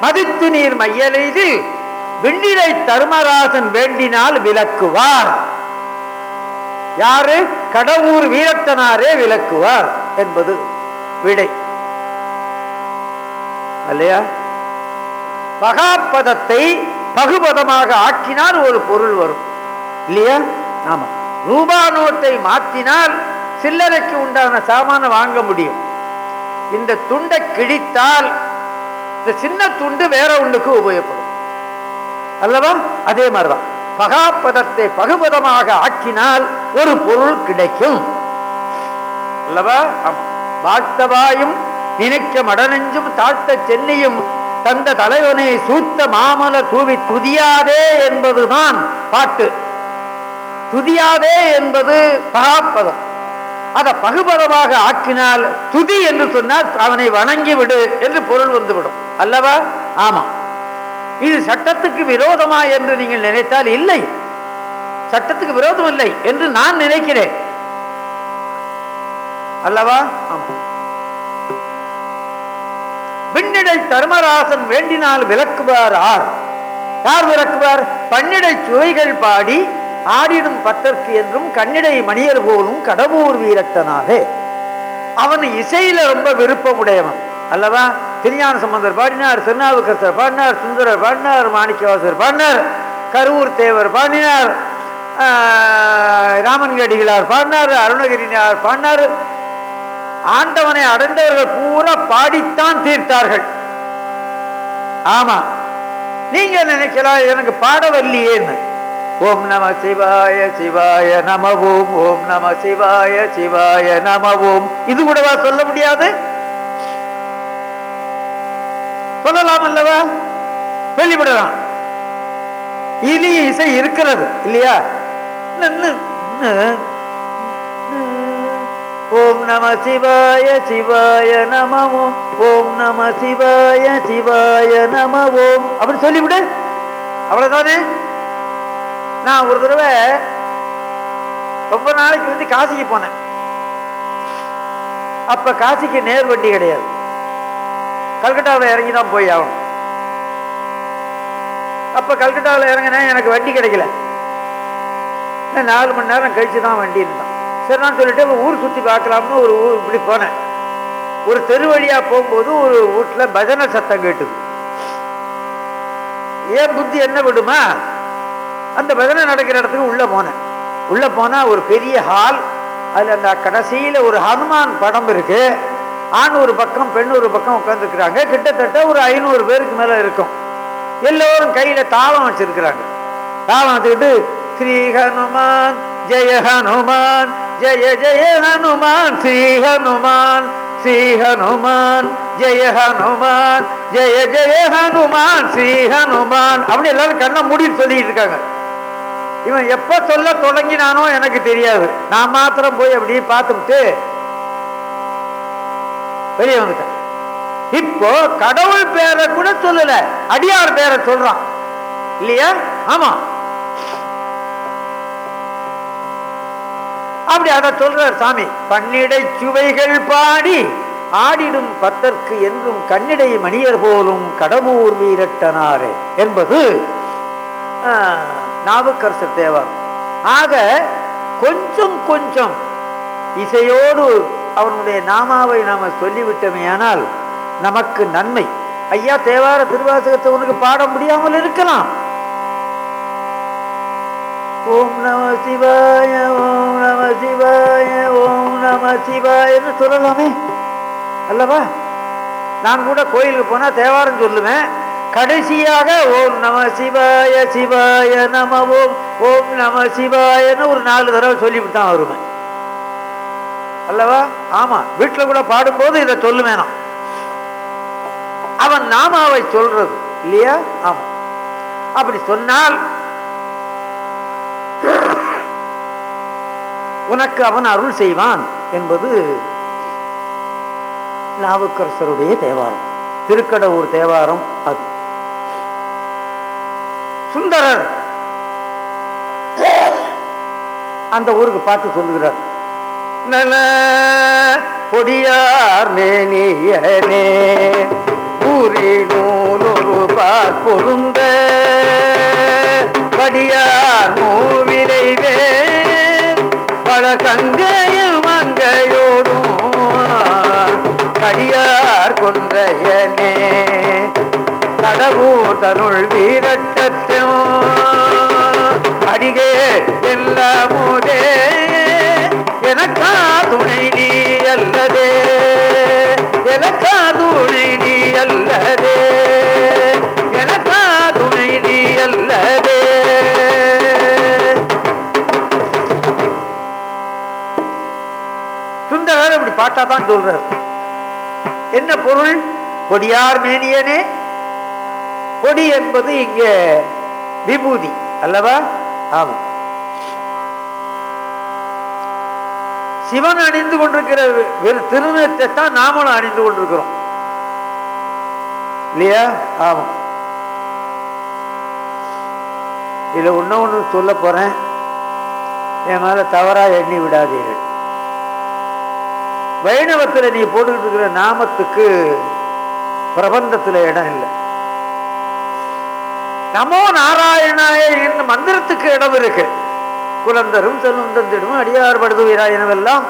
மதித்து நீர் மையலெய்து விண்ணிடை தர்மராசன் வேண்டினால் விளக்குவார். யாரு? கடவுர் வீரத்தனாரே விளக்குவார் என்பது விடை. அல்லையா? பகாப்பதத்தை பகுபதமாக ஆக்கினால் ஒரு பொருள் வரும். இல்லையா? ஆமா. ரூபா நோட்டை மாற்றினால் சில்லறைக்கு உண்டான சாமான வாங்க முடியும். இந்த துண்டை கிழித்தால் இந்த சின்ன துண்டு வேற ஒண்ணுக்கு உபயோகப்படும். அல்லவா? அதே மாதிரிதான். பகாப்பதத்தை பகுபதமாக ஆக்கினால் ஒரு பொருள் கிடைக்கும். அல்லவா? ஆமா. வாழ்த்தவாயும் நினைக்க மடனெஞ்சும் தாழ்த்த சென்னையும் தந்த தலைவனை சூத்த மாமல தூவி துதியாதே என்பதுதான் பாட்டு. துதியாதே என்பது பகாப்பதம் அதை பகுபதமாக ஆக்கினால் துதி என்று சொன்னால் அவனை வணங்கி விடு என்று பொருள் வந்துவிடும். அல்லவா? ஆமா. இது சட்டத்துக்கு விரோதமா என்று நீங்கள் நினைத்தால் இல்லை. சட்டத்துக்கு விரோதம் இல்லை என்று நான் நினைக்கிறேன். அல்லவா? ஆமா. பின்னடை தர்மராசன் வேண்டினால் விளக்குவார் ஆர். யார் விளக்குவார்? பன்னிடை சுவைகள் பாடி ஆடிடும் பத்தற்கு என்றும் கண்ணிடை மணியர் போலும் கடவுர் வீரட்டனாலே அவன் இசையில ரொம்ப விருப்பமுடையவன் அல்லவா? திருஞான சம்பந்தர் பாடினார் திருநாவுக்கரசர் பாடினார் சுந்தரர் பாடினார் மாணிக்கவாசர் பாடினார் கரூர் தேவர் பாடினார் ஆஹ், ராமன்கடிகளார் பாடினார் அருணகிரினார் பாடினார் ஆண்டவனை அடைந்தவர்கள் பூரா பாடித்தான் தீர்த்தார்கள். ஆமா. நீங்க நினைக்கலாம்? எனக்கு பாடவல்லியேன்னு. ஓம் நம சிவாய சிவாய நமவும். ஓம் நம சிவாய சிவாய நமவும். இது கூடவா சொல்ல முடியாது? சொல்லலாம் அல்லவா? வெளிப்படலாம் இனி இசை இருக்கிறது இல்லையா? ஓம் நம சிவாய சிவாய நம ஓம் ஓம் நம சிவாய சிவாய நம ஓம் அப்படின்னு சொல்லிவிடு. அவ்வளவுதானே? நான் ஒரு தடவை ரொம்ப நாளைக்கு வந்து காசிக்கு போனேன். அப்ப காசிக்கு நேர் வண்டி கிடையாது. கல்கட்டாவில் இறங்கி தான் போய் ஆகணும். அப்ப கல்கட்டாவில் இறங்கினேன் எனக்கு வண்டி கிடைக்கல. நாலு மணி நேரம் கழிச்சு தான் வண்டி இருந்தான். சரி நான் சொல்லிட்டு ஒரு ஊர் சுற்றி பார்க்கலாம்னு ஒரு ஊர் இப்படி போனேன். ஒரு தெரு வழியா போகும்போது ஒரு வீட்டில் பஜனை சத்தம் கேட்டுது. ஏன் புத்தி என்ன விடுமா? அந்த பஜனை நடக்கிற இடத்துக்கு உள்ள போனேன். உள்ள போனா ஒரு பெரிய ஹால் அதுல அந்த கடைசியில ஒரு ஹனுமான் படம் இருக்கு. ஆண் ஒரு பக்கம் பெண் ஒரு பக்கம் உட்காந்துருக்குறாங்க கிட்டத்தட்ட ஒரு ஐநூறு பேருக்கு மேல இருக்கும். எல்லோரும் கையில தாளம் வச்சிருக்கிறாங்க. தாளம் வச்சுக்கிட்டு ஸ்ரீ ஹனுமான் ஜெய ஹனுமான் ஜெய ஜெய ஹனுமான் ஸ்ரீ ஹனுமான் ஸ்ரீ ஹனுமான் ஜெய ஹனுமான் ஜெய ஜெய ஹனுமான் ஸ்ரீ ஹனுமான். அப்படி எல்லாரும் கண்ணை மூடிட்டு சொல்லிட்டு இருக்காங்க. இவன் எப்ப சொல்ல தொடங்கினானோ எனக்கு தெரியாது. நான் மாத்திரம் போய் அப்படியே பார்த்துட்டு வெளியே வந்துட்டேன் இப்போ கடவுள் பேரை கூட சொல்லல அடியார் பேரை சொல்றான். இல்லையா? ஆமா. அப்படி அதை சொல்றார் சாமி. பன்னிடை சுவைகள் பாடி ஆடிடும் பத்தற்கு என்றும் கண்ணிடை மணியர் போலும் கடவுர் வீரட்டனாரே என்பது ஆஹ், நாவுக்கரசர் தேவர் ஆக கொஞ்சம் கொஞ்சம் இசையோடு அவனுடைய நாமாவை நாம சொல்லிவிட்டோமேயானால் நமக்கு நன்மை. ஐயா தேவார திருவாசகத்தை உனக்கு பாட முடியாமல் இருக்கலாம். ஓம் நம சிவாய ஓம் நம சிவாய ஓம் நம சிவாயன்னு சொல்லலாமே. அல்லவா? நான் கூட கோயிலுக்கு போனா தேவாரம் சொல்லுவேன். கடைசியாக ஓம் நம சிவாய சிவாய நம ஓம் ஓம் நம சிவாயன்னு ஒரு நாலு தடவை சொல்லிவிட்டு தான் வருவேன். அல்லவா? ஆமா வீட்டில் கூட பாடும்போது இதை சொல்லுவேன் நான். அவன் நாமாவை சொல்றது இல்லையா? ஆமா. அப்படி சொன்னால் உனக்கு அவன் அருள் செய்வான் என்பது நாவுக்கரசருடைய தேவாரம். திருக்கடவுர் தேவாரம் அது. சுந்தரர் அந்த ஊருக்கு பாட்டு சொல்லுகிறார். நல பொடியார் மேனியனே ஊரி நூலொரு பார் பொருந்த படியார் நூல் பல கங்கையில் மங்கையோடும் கடியார் கொன்றையனே. கடவுள் தருள் வீரட்டத்தும் அடிகே எல்லாமுதே பாட்டா தான் சொல்றார். என்ன பொருள்? கொடியார் மேனியனே? கொடி என்பது இங்க விபூதி அல்லவா? ஆமா. சிவன் அணிந்து கொண்டிருக்கிற வெறும் திருநத்தை தான் நாமளும் அணிந்து கொண்டிருக்கிறோம். இல்லையா? ஆமா. இதுல ஒண்ணு ஒண்ணு சொல்ல போறேன். என் மேல தவறா எண்ணி விடாதீர்கள். வைணவத்தில் நீ போட்டுக்கிட்டு இருக்கிற நாமத்துக்கு பிரபந்தத்துல இடம் இல்லை. நமோ நாராயணாய என்ற மந்திரத்துக்கு இடம் இருக்கு. குலந்தரும் செல்வந்தந்திடும் அடியார் படுதுவீராயினவெல்லாம்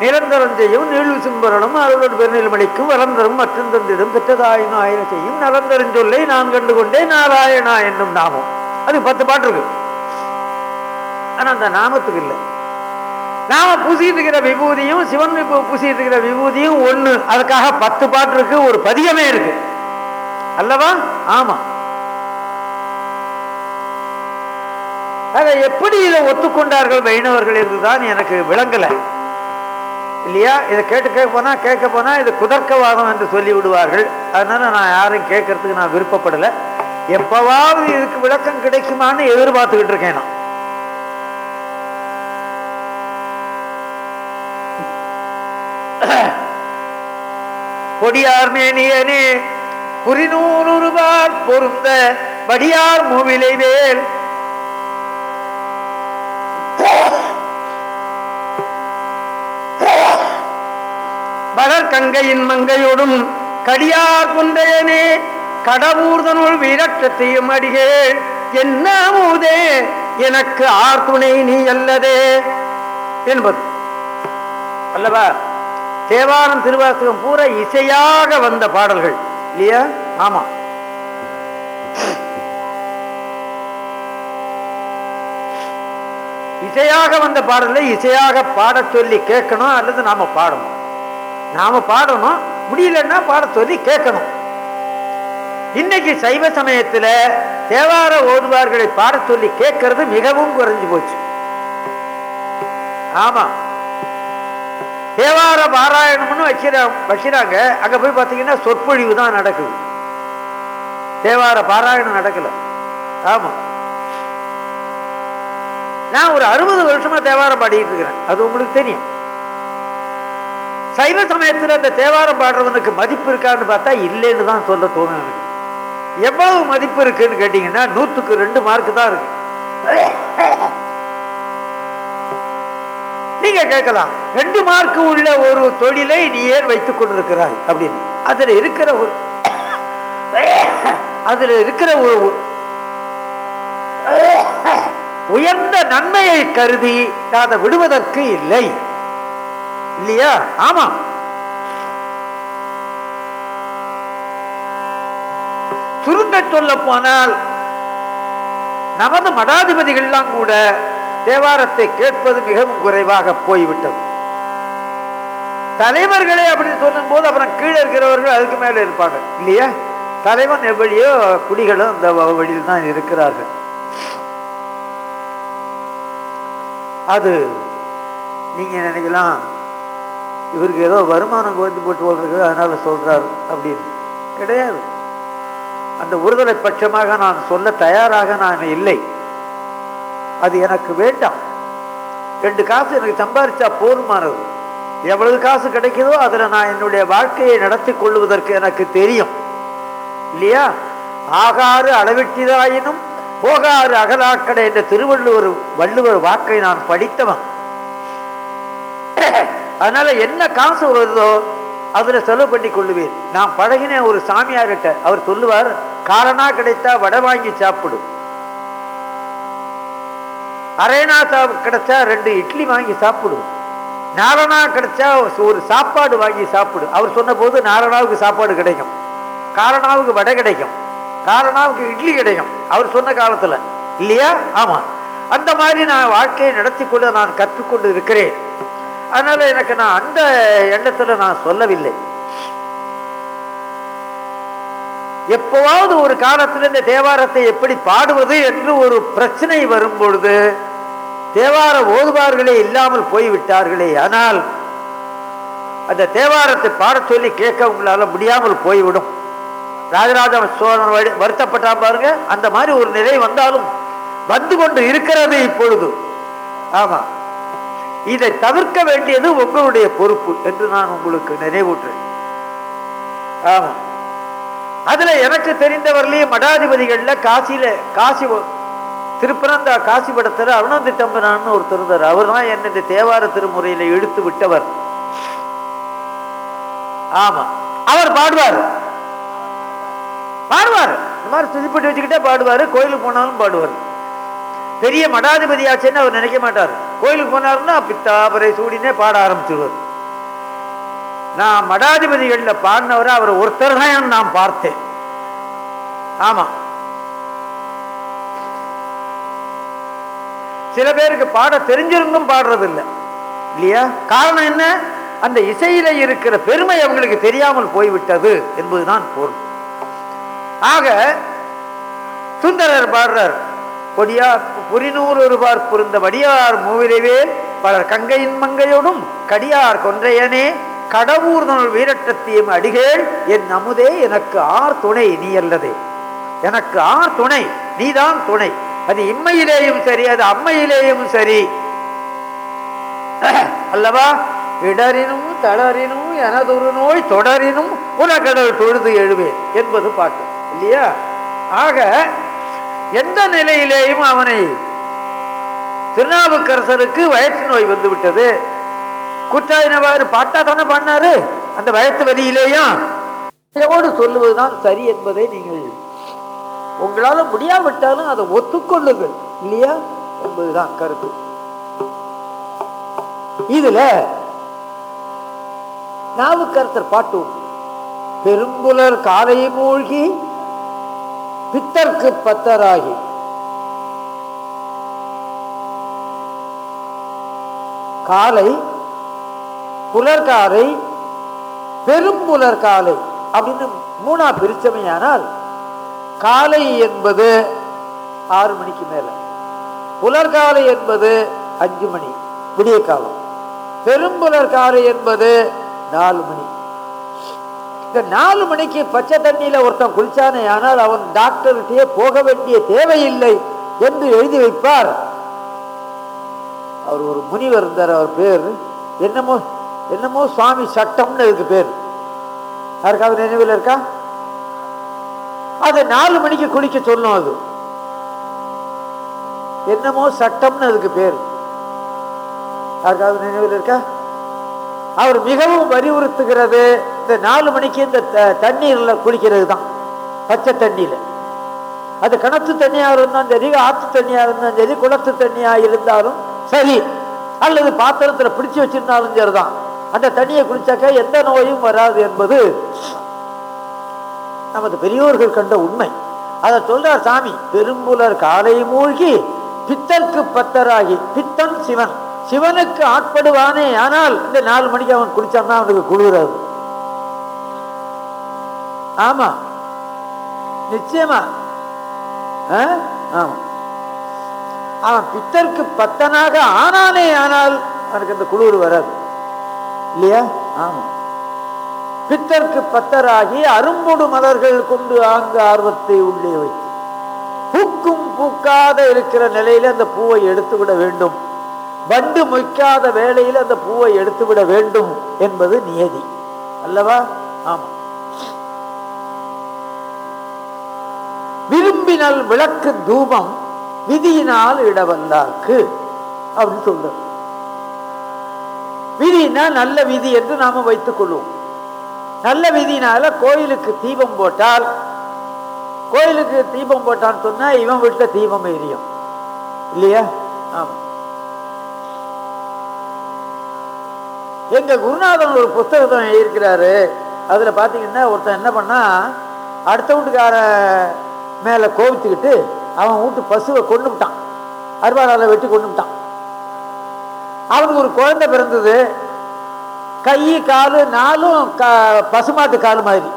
நிரந்தரம் செய்யும் நீழ்வு சிம்பரனும் அருளோடு பெருநெல்மணிக்கும் வளர்ந்தரும் மற்றும் தந்திடும் பெற்றதாயினும் ஆயிரம் செய்யும் நலந்தரும் சொல்லை நான் கண்டு கொண்டே நாராயணா என்னும் நாமம். அது பத்து பாட்டு இருக்கு. ஆனா அந்த நாமத்துக்கு இல்லை. நாம பூசிட்டு இருக்கிற விபூதியும் சிவன் பூசிட்டு இருக்கிற விபூதியும் ஒன்று அதுக்காக பத்து பாட்டு இருக்கு ஒரு பதிகமே இருக்கு. அல்லவா? ஆமா. அதை எப்படி இதை ஒத்துக்கொண்டார்கள் வைணவர்கள் என்றுதான் எனக்கு விளங்கல. இல்லையா? இதை கேட்டு கேட்க போனா கேட்க போனா இது குதர்க்கவாதம் என்று சொல்லி விடுவார்கள். அதனால நான் யாரும் கேட்கறதுக்கு நான் விருப்பப்படல. எப்பவாவது இதுக்கு விளக்கம் கிடைக்குமான்னு எதிர்பார்த்துக்கிட்டு இருக்கேன் நான். கொடியார்மேனியனே மேனியனே குறிநூறுபார் பொருந்த வடியார் மூவிலை வேல் வளர் கங்கையின் மங்கையோடும் கடியார் குந்தையனே கடவுர்தனுள் வீரற்றத்தையும் அடிகேள் என்ன மூதே எனக்கு ஆர் துணை நீ அல்லதே. என்பது. அல்லவா? தேவாரம் திருவாசகம் பூரா இசையாக வந்த பாடல்கள். இல்லையா? ஆமா. இசையாக வந்த பாடலை இசையாக பாட சொல்லி கேட்கணும் அல்லது நாம பாடணும். நாம பாடணும். முடியலன்னா பாட சொல்லி கேட்கணும். இன்னைக்கு சைவ சமயத்துல தேவார ஓதுவார்களை பாட சொல்லி கேட்கறது மிகவும் குறைஞ்சு போச்சு. ஆமா. தேவார பாராயணம்னு வைக்கிறா வச்சுறாங்க. அங்க போய் பார்த்தீங்கன்னா சொற்பொழிவு தான் நடக்குது. தேவார பாராயணம் நடக்கல. ஆமா. நான் ஒரு அறுபது வருஷமா தேவாரம் பாடிட்டு இருக்கிறேன். அது உங்களுக்கு தெரியும். சைவ சமயத்தில் அந்த தேவாரம் பாடுறவனுக்கு மதிப்பு இருக்கான்னு பார்த்தா இல்லைன்னு தான் சொல்ல தோணும் எனக்கு. எவ்வளவு மதிப்பு இருக்குன்னு கேட்டீங்கன்னா நூற்றுக்கு ரெண்டு மார்க் தான் இருக்கு. நீங்க கேட்கலாம். ரெண்டு மார்க் உள்ள ஒரு தொழிலை நீ ஏன் வைத்துக் கொண்டிருக்கிறாய்? அப்படின்னு. அதுல இருக்கிற ஒரு அதுல இருக்கிற ஒரு உயர்ந்த நன்மையை கருதி நான் அதை விடுவதற்கு இல்லை. இல்லையா? ஆமா. சுருங்க சொல்ல போனால் நமது மடாதிபதிகள்லாம் கூட தேவாரத்தை கேட்பது மிகவும் குறைவாக போய்விட்டது. தலைவர்களே அப்படின்னு சொல்லும் போது அப்புறம் கீழே இருக்கிறவர்கள் அதுக்கு மேல இருப்பாங்க. இல்லையா? தலைவன் எவ்வளியோ குடிகளும் அந்த வழியில் தான் இருக்கிறார்கள். அது நீங்க நினைக்கலாம் இவருக்கு ஏதோ வருமானம் குறைந்து போட்டு போடுறது அதனால சொல்றாரு அப்படின்னு. கிடையாது. அந்த ஒருதலை பட்சமாக நான் சொல்ல தயாராக நான் இல்லை. அது எனக்கு வேண்டாம். ரெண்டு காசு எனக்கு சம்பாரிச்சா போதுமானது. எவ்வளவு காசு கிடைக்குதோ அதில் நான் என்னுடைய வாழ்க்கையை நடத்தி கொள்வதற்கு எனக்கு தெரியும். இல்லையா? ஆகாறு அளவிட்டிதாயினும் போகாறு அகலாக்கடை என்ற திருவள்ளுவர் வள்ளுவர் வாக்கை நான் படித்தவன். அதனால என்ன காசு வருதோ அதில் செலவு பண்ணி கொள்ளுவேன். நான் பழகின ஒரு சாமியார்கிட்ட அவர் சொல்லுவார் காரணா கிடைத்தா வடை வாங்கி சாப்பிடும் அரைனா கிடைச்சா ரெண்டு இட்லி வாங்கி சாப்பிடுவோம் நாரணா கிடைச்சா ஒரு சாப்பாடு வாங்கி சாப்பிடு. அவர் சொன்ன போது நாரணாவுக்கு சாப்பாடு கிடைக்கும். காரணாவுக்கு வடை கிடைக்கும். காரணாவுக்கு இட்லி கிடைக்கும். அவர் சொன்ன காலத்துல. இல்லையா? ஆமா. அந்த மாதிரி நான் வாழ்க்கையை நடத்தி கொண்டு நான் கற்றுக்கொண்டு இருக்கிறேன் அதனால எனக்கு நான் அந்த எண்ணத்துல நான் சொல்லவில்லை. எப்போவாவது ஒரு காலத்தில் இந்த தேவாரத்தை எப்படி பாடுவது என்று ஒரு பிரச்சனை வரும் பொழுது தேவார ஓதுவார்களே இல்லாமல் போய்விட்டார்களே. ஆனால் அந்த தேவாரத்தை பாடச் சொல்லி கேட்க உங்களால் முடியாமல் போய்விடும். ராஜராஜ சோழன் வருத்தப்பட்டா பாருங்க. அந்த மாதிரி ஒரு நிலை வந்தாலும் வந்து கொண்டு இருக்கிறது இப்பொழுது. ஆமா. இதை தவிர்க்க வேண்டியது உங்களுடைய பொறுப்பு என்று நான் உங்களுக்கு நினைவூட்டுறேன் ஆமா. அதுல எனக்கு தெரிந்தவர்களையும் மடாதிபதிகள்ல காசியில காசி திருப்பரந்தா காசி படத்துல அருணந்தி தம்பனான்னு ஒருத்தர் இருந்தார். அவர் தான் என்ன இந்த தேவார திருமுறையில இழுத்து விட்டவர். ஆமா. அவர் பாடுவார். பாடுவார். இந்த மாதிரி துதிப்பட்டு வச்சுக்கிட்டே பாடுவாரு. கோயிலுக்கு போனாலும் பாடுவார். பெரிய மடாதிபதி ஆச்சுன்னு அவர் நினைக்க மாட்டார். கோயிலுக்கு போனாருன்னா பித்தாபரை சூடினே பாட ஆரம்பிச்சிருவார். நான் மடாதிபதிகள்ல பாடினவரை அவர் ஒருத்தர் தான் நான் பார்த்தேன். ஆமா. சில பேருக்கு பாட தெரிஞ்சிருந்தும் பாடுறது இல்லை இல்லையா? காரணம் என்ன? அந்த இசையில இருக்கிற பெருமை அவங்களுக்கு தெரியாமல் போய்விட்டது என்பதுதான் பொருள். ஆக சுந்தரர் பாடுறார் கொடியா புரிநூறு ஒருபார் புரிந்த வடியார் மூவிரவே பலர் கங்கையின் மங்கையோடும் கடியார் கொன்றையனே கடவுர் நூல் வீரட்டத்தியும் அடிகேள் என் அமுதே எனக்கு ஆர் துணை நீ அல்லதே. எனக்கு ஆர் துணை நீதான் துணை. அது இம்மையிலேயும் சரி அது அம்மையிலேயும் சரி. அல்லவா? இடரினும் தளரினும் எனதொரு நோய் தொடரினும் உலகடல் தொழுது எழுவேன் என்பது பாட்டு இல்லையா? ஆக எந்த நிலையிலேயும் அவனை திருநாவுக்கரசருக்கு வயற்று நோய் வந்து விட்டது குற்றாயினவாறு பாட்டா தானே பண்ணாரு அந்த வயத்து வழியிலேயும் சொல்லுவதுதான் சரி என்பதை நீங்கள் உங்களால முடியாவிட்டாலும் அதை ஒத்துக்கொள்ளுங்கள் இல்லையா? என்பதுதான் கருத்து. இதுல நாவுக்கரசர் பாட்டு பெரும்புலர் காலை மூழ்கி பித்தர்க்கு பத்தராகி. காலை புலர்காலை பெரும்புலர் காலை அப்படின்னு மூணா பிரிச்சமையானால் காலை என்பது ஆறு மணிக்கு மேல. புலர்காலை என்பது அஞ்சு மணி விடிய காலம். பெரும்புலர் காலை என்பது நாலு மணி. இந்த நாலு மணிக்கு பச்சை தண்ணியில ஒருத்தன் குளிச்சானே ஆனால் அவன் டாக்டர்கிட்டயே போக வேண்டிய தேவையில்லை என்று எழுதி வைப்பார். அவர் ஒரு முனிவர் இருந்தார் அவர் பேர் என்னமோ என்னமோ சுவாமி சட்டம்னு அதுக்கு பேர். யாருக்காவது நினைவில் இருக்கா? அது நாலு மணிக்கு குளிக்க சொல்லும் அது. என்னமோ சட்டம்னு அதுக்கு பேர். யாருக்காவது நினைவில் இருக்கா? அவர் மிகவும் வலியுறுத்துகிறது இந்த நாலு மணிக்கு இந்த த- தண்ணீர்ல குளிக்கிறது தான். பச்சை தண்ணியில. அது கிணத்து தண்ணியா இருந்தாலும் சரி ஆத்து தண்ணியா இருந்தாலும் சரி குளத்து தண்ணியா இருந்தாலும் சரி அல்லது பாத்திரத்துல பிடிச்சு வச்சிருந்தாலும் சரிதான். அந்த தண்ணியை குளிச்சாக்க எந்த நோயும் வராது என்பது நமது பெரியோர்கள் கண்ட உண்மை. அதை சொல்றார் சாமி பெரும்புலர் காலை மூழ்கி பித்தர்க்கு பத்தராகி பித்தன் சிவன். சிவனுக்கு ஆட்படுவானே ஆனால் இந்த நாலு மணிக்கு அவன் குளிச்சான்னா அவனுக்கு குளிராது. ஆமா. நிச்சயமா. ஆமா. அவன் பித்தருக்கு பத்தனாக ஆனானே ஆனால் அவனுக்கு அந்த குளிர் வராது. இல்லையா? ஆமா. பித்தர்க்கு பத்தராகி அரும்பொடு மலர்கள் கொண்டு ஆங்க ஆர்வத்தை உள்ளே வைத்து பூக்கும் பூக்காத இருக்கிற நிலையில அந்த பூவை எடுத்து விட வேண்டும். வண்டு மொய்க்காத வேலையில் அந்த பூவை எடுத்து விட வேண்டும் என்பது நியதி. அல்லவா? ஆமா. விரும்பினல் விளக்கு தூபம் விதியினால் இடவல்லாக்கு அப்படின்னு சொல்ற விதினா நல்ல விதி என்று நாம வைத்துக் கொள்வோம். நல்ல விதினால கோயிலுக்கு தீபம் போட்டால் கோயிலுக்கு தீபம் போட்டான்னு சொன்னா இவன் வீட்டுல தீபம் எரியும். இல்லையா? ஆமா. எங்க குருநாதன் ஒரு புத்தகத்தை எழுதியிருக்கிறாரு. அதுல பாத்தீங்கன்னா ஒருத்தன் என்ன பண்ணா அடுத்த வீட்டுக்கார மேல கோவிச்சுக்கிட்டு அவன் வீட்டு பசுவை கொண்டு விட்டான். அருவாளால வெட்டி கொண்டு விட்டான். அவனுக்கு ஒரு குழந்தை பிறந்தது. கை காலு நாலும் பசுமாட்டு காலு மாதிரி.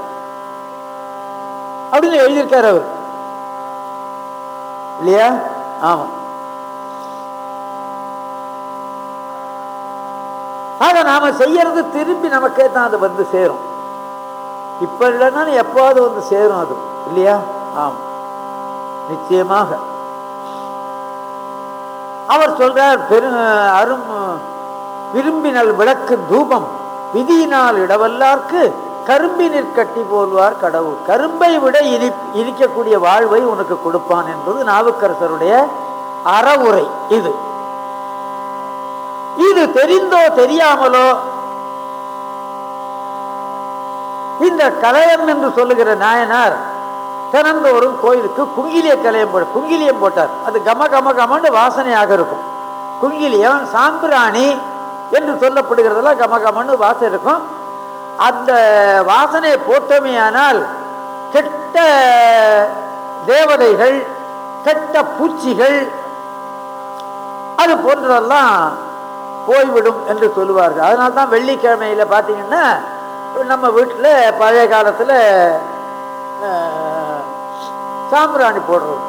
அப்படின்னு எழுதியிருக்காரு அவர். இல்லையா? ஆமா. ஆக நாம செய்யறது திரும்பி நமக்கே தான் அது வந்து சேரும். இப்ப இல்லைன்னா எப்போது வந்து சேரும் அது இல்லையா? ஆமா. நிச்சயமாக. அவர் சொல்றார் பெரு அரும் விரும்பினல் விளக்கு தூபம். விதியினால் இடவல்லார்க்கு கரும்பினிற் கட்டி போல்வார் கடவுள். கரும்பை விட இனி இனிக்கக்கூடிய வாழ்வை உனக்கு கொடுப்பான் என்பது நாவுக்கரசருடைய அறவுரை இது. இது தெரிந்தோ தெரியாமலோ இந்த கலையம் என்று சொல்லுகிற நாயனார் தினந்தோறும் கோயிலுக்கு குங்கிலிய கலையம் போட குங்கிலியம் போட்டார். அது கம கம கமன்னு வாசனையாக இருக்கும். குங்கிலியம் சாம்பிராணி என்று சொல்லப்படுகிறதெல்லாம் கம கமன்னு வாசனை இருக்கும். அந்த வாசனையை போட்டோமேயானால் கெட்ட தேவதைகள் கெட்ட பூச்சிகள் அது போன்றதெல்லாம் போய்விடும் என்று சொல்லுவார்கள். அதனால தான் வெள்ளிக்கிழமையில் பார்த்தீங்கன்னா நம்ம வீட்டில் பழைய காலத்தில் சாம்பிராணி போடுறோம்.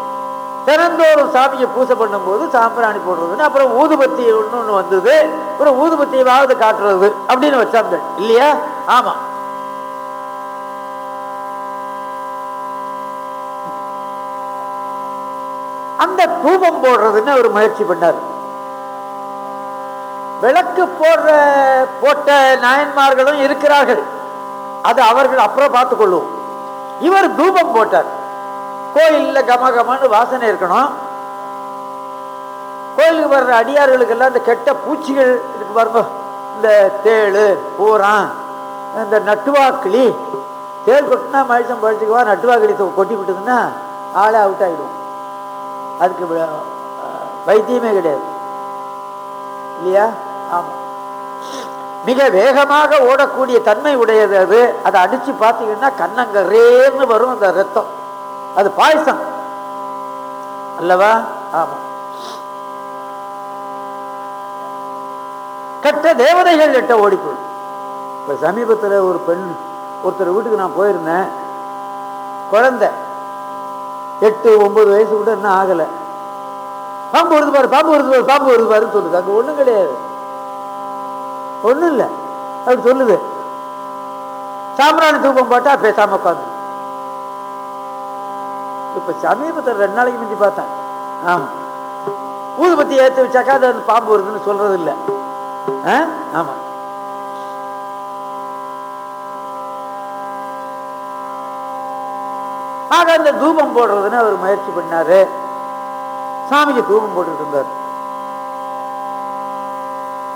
தினந்தோறும் சாமியை பூஜை பண்ணும்போது சாம்பிராணி போடுறதுன்னு அப்புறம் ஊதுபத்தி ஒன்று ஒன்று வந்தது. அப்புறம் ஊதுபத்தியாவது காட்டுறது அப்படின்னு வச்சாங்க. இல்லையா? ஆமாம் அந்த தூபம் போடுறதுன்னு அவர் முயற்சி பண்ணார். விளக்கு போடுற போட்ட நாயன்மார்களும் இருக்கிறார்கள். அது அவர்கள் அப்புறம் பார்த்துக் கொள்வோம் இவர் தூபம் போட்டார். கோயில்ல கமகமன்னு வாசனை இருக்கணும். கோயிலுக்கு வர்ற அடியார்களுக்கெல்லாம் இந்த கெட்ட பூச்சிகள் இருக்கு பாருங்க இந்த தேழு பூரான் இந்த நட்டுவாக்கிளி. தேள் கொட்டினா மனுஷன் பழிச்சுக்குவா நட்டுவாக்கிளி கொட்டி விட்டுதுன்னா ஆளே அவுட் ஆகிடும் அதுக்கு வைத்தியமே கிடையாது. இல்லையா? ஆமாம் மிக வேகமாக ஓடக்கூடிய தன்மை உடையது அது. அதை அடிச்சு பார்த்தீங்கன்னா கண்ணங்கரேன்னு வரும் அந்த ரத்தம். அது பாயசம். அல்லவா? ஆமா. கெட்ட தேவதைகள் எட்ட ஓடிப்போய். இப்போ சமீபத்தில் ஒரு பெண் ஒருத்தர் வீட்டுக்கு நான் போயிருந்தேன். குழந்தை. எட்டு ஒன்பது வயசு கூட இன்னும் ஆகலை. பாம்பு வருது பாரு பாம்பு வருது பாரு பாம்பு வருது பாருன்னு சொல்லுது. அங்கே ஒன்றும் கிடையாது. ஒன்றும் இல்லை. அப்படி சொல்லுது. சாம்பிராணி தூக்கம் போட்டா பேசாம உட்காந்து இப்போ சமீபத்தில் ரெண்டு நாளைக்கு முந்தி பார்த்தேன். ஆமாம் ஊதுபத்தி ஏற்றி வச்சாக்கா அது பாம்பு வருதுன்னு சொல்றது இல்லை. ஆமாம் ஆக அந்த தூபம் போடுறதுன்னு அவர் முயற்சி பண்ணாரு. சாமிக்கு தூபம் போட்டுக்கிட்டு இருந்தார்.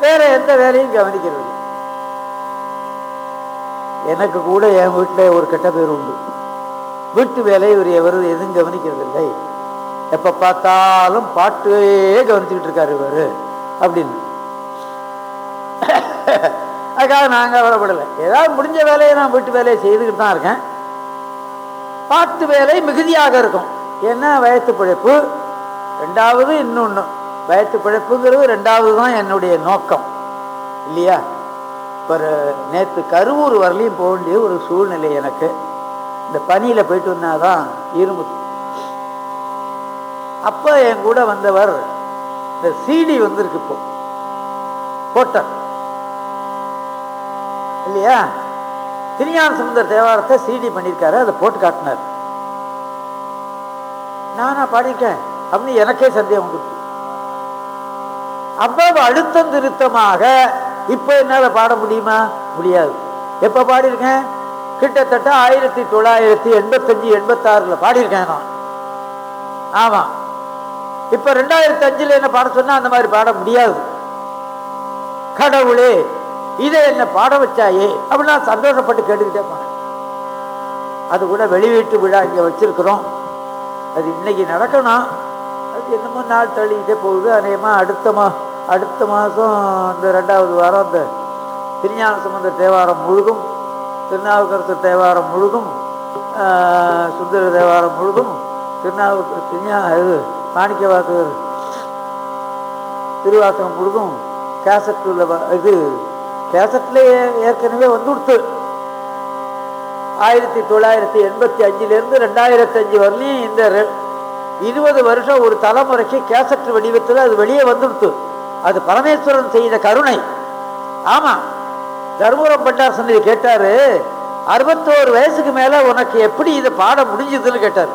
வேற எந்த வேலையும் கவனிக்கிறது எனக்கு கூட என் வீட்டில் ஒரு கெட்ட பேர் உண்டு. வீட்டு வேலை இவர் எவரும் எதுவும் கவனிக்கிறது இல்லை எப்ப பார்த்தாலும் பாட்டே கவனிச்சுக்கிட்டு இருக்காரு இவர் அப்படின்னு. அதுக்காக நான் கவலைப்படலை. ஏதாவது முடிஞ்ச வேலையை நான் வீட்டு வேலையை செய்துக்கிட்டு தான் இருக்கேன். பாட்டு வேலை மிகுதியாக இருக்கும். ஏன்னா வயத்து பிழைப்பு. ரெண்டாவது இன்னொன்று வயத்து பிழைப்புங்கிறது ரெண்டாவது தான் என்னுடைய நோக்கம். இல்லையா? இப்போ நேற்று கருவூர் வரலையும் போக வேண்டிய ஒரு சூழ்நிலை எனக்கு. இந்த பனியில் போயிட்டு வந்தாதான் இரும்பு. அப்போ என் கூட வந்தவர் இந்த சீடி வந்திருக்கு இப்போ. போட்டார். இல்லையா? திருஞான சுந்தர் தேவாரத்தை சீடி பண்ணியிருக்காரு அதை போட்டு காட்டினார். நானா பாடியிருக்கேன். அப்படின்னு எனக்கே சந்தேகம் வந்துருக்கு அவ்வளவு அழுத்தம் திருத்தமாக இப்போ என்னால் பாட முடியுமா? முடியாது. எப்போ பாடியிருக்கேன்? கிட்டத்தட்ட ஆயிரத்தி தொள்ளாயிரத்தி எண்பத்தஞ்சு எண்பத்தாறில் பாடியிருக்கேன் நான். ஆமாம் இப்போ ரெண்டாயிரத்தி அஞ்சில் என்ன பாட சொன்னால் அந்த மாதிரி பாட முடியாது. கடவுளே இதை என்ன பாட வச்சாயே? அப்படின்னு சந்தோஷப்பட்டு கேட்டுக்கிட்டே போனேன். அது கூட வெளியீட்டு விழா இங்கே வச்சிருக்கிறோம். அது இன்னைக்கு நடக்கணும். அது என்னமோ நாள் தள்ளிக்கிட்டே போகுது. அநேகமாக அடுத்த மா அடுத்த மாதம் இந்த ரெண்டாவது வாரம் அந்த திருஞான சம்பந்த தேவாரம் முழுதும் திருநாவுக்கரசு தேவாரம் முழுதும் ஆஹ், சுந்தர தேவாரம் முழுதும் திருநாவுக்கு திருஞா இது மாணிக்கவாசகர் திருவாசகம் முழுதும் கேசட்டில் இது கேசட்ல ஏற்கனவே வந்து கொடுத்து ஆயிரத்தி தொள்ளாயிரத்தி எண்பத்தி அஞ்சிலிருந்து ரெண்டாயிரத்தி அஞ்சு வரலையும் இந்த இருபது வருஷம் ஒரு தலைமுறைக்கு கேசட் வடிவத்தில் அது வெளியே வந்துடுத்து. அது பரமேஸ்வரன் செய்த கருணை. ஆமா. தர்மபுரம் பண்டார் சந்தை கேட்டாரு அறுபத்தோரு வயசுக்கு மேல உனக்கு எப்படி இதை பாட முடிஞ்சதுன்னு கேட்டார்.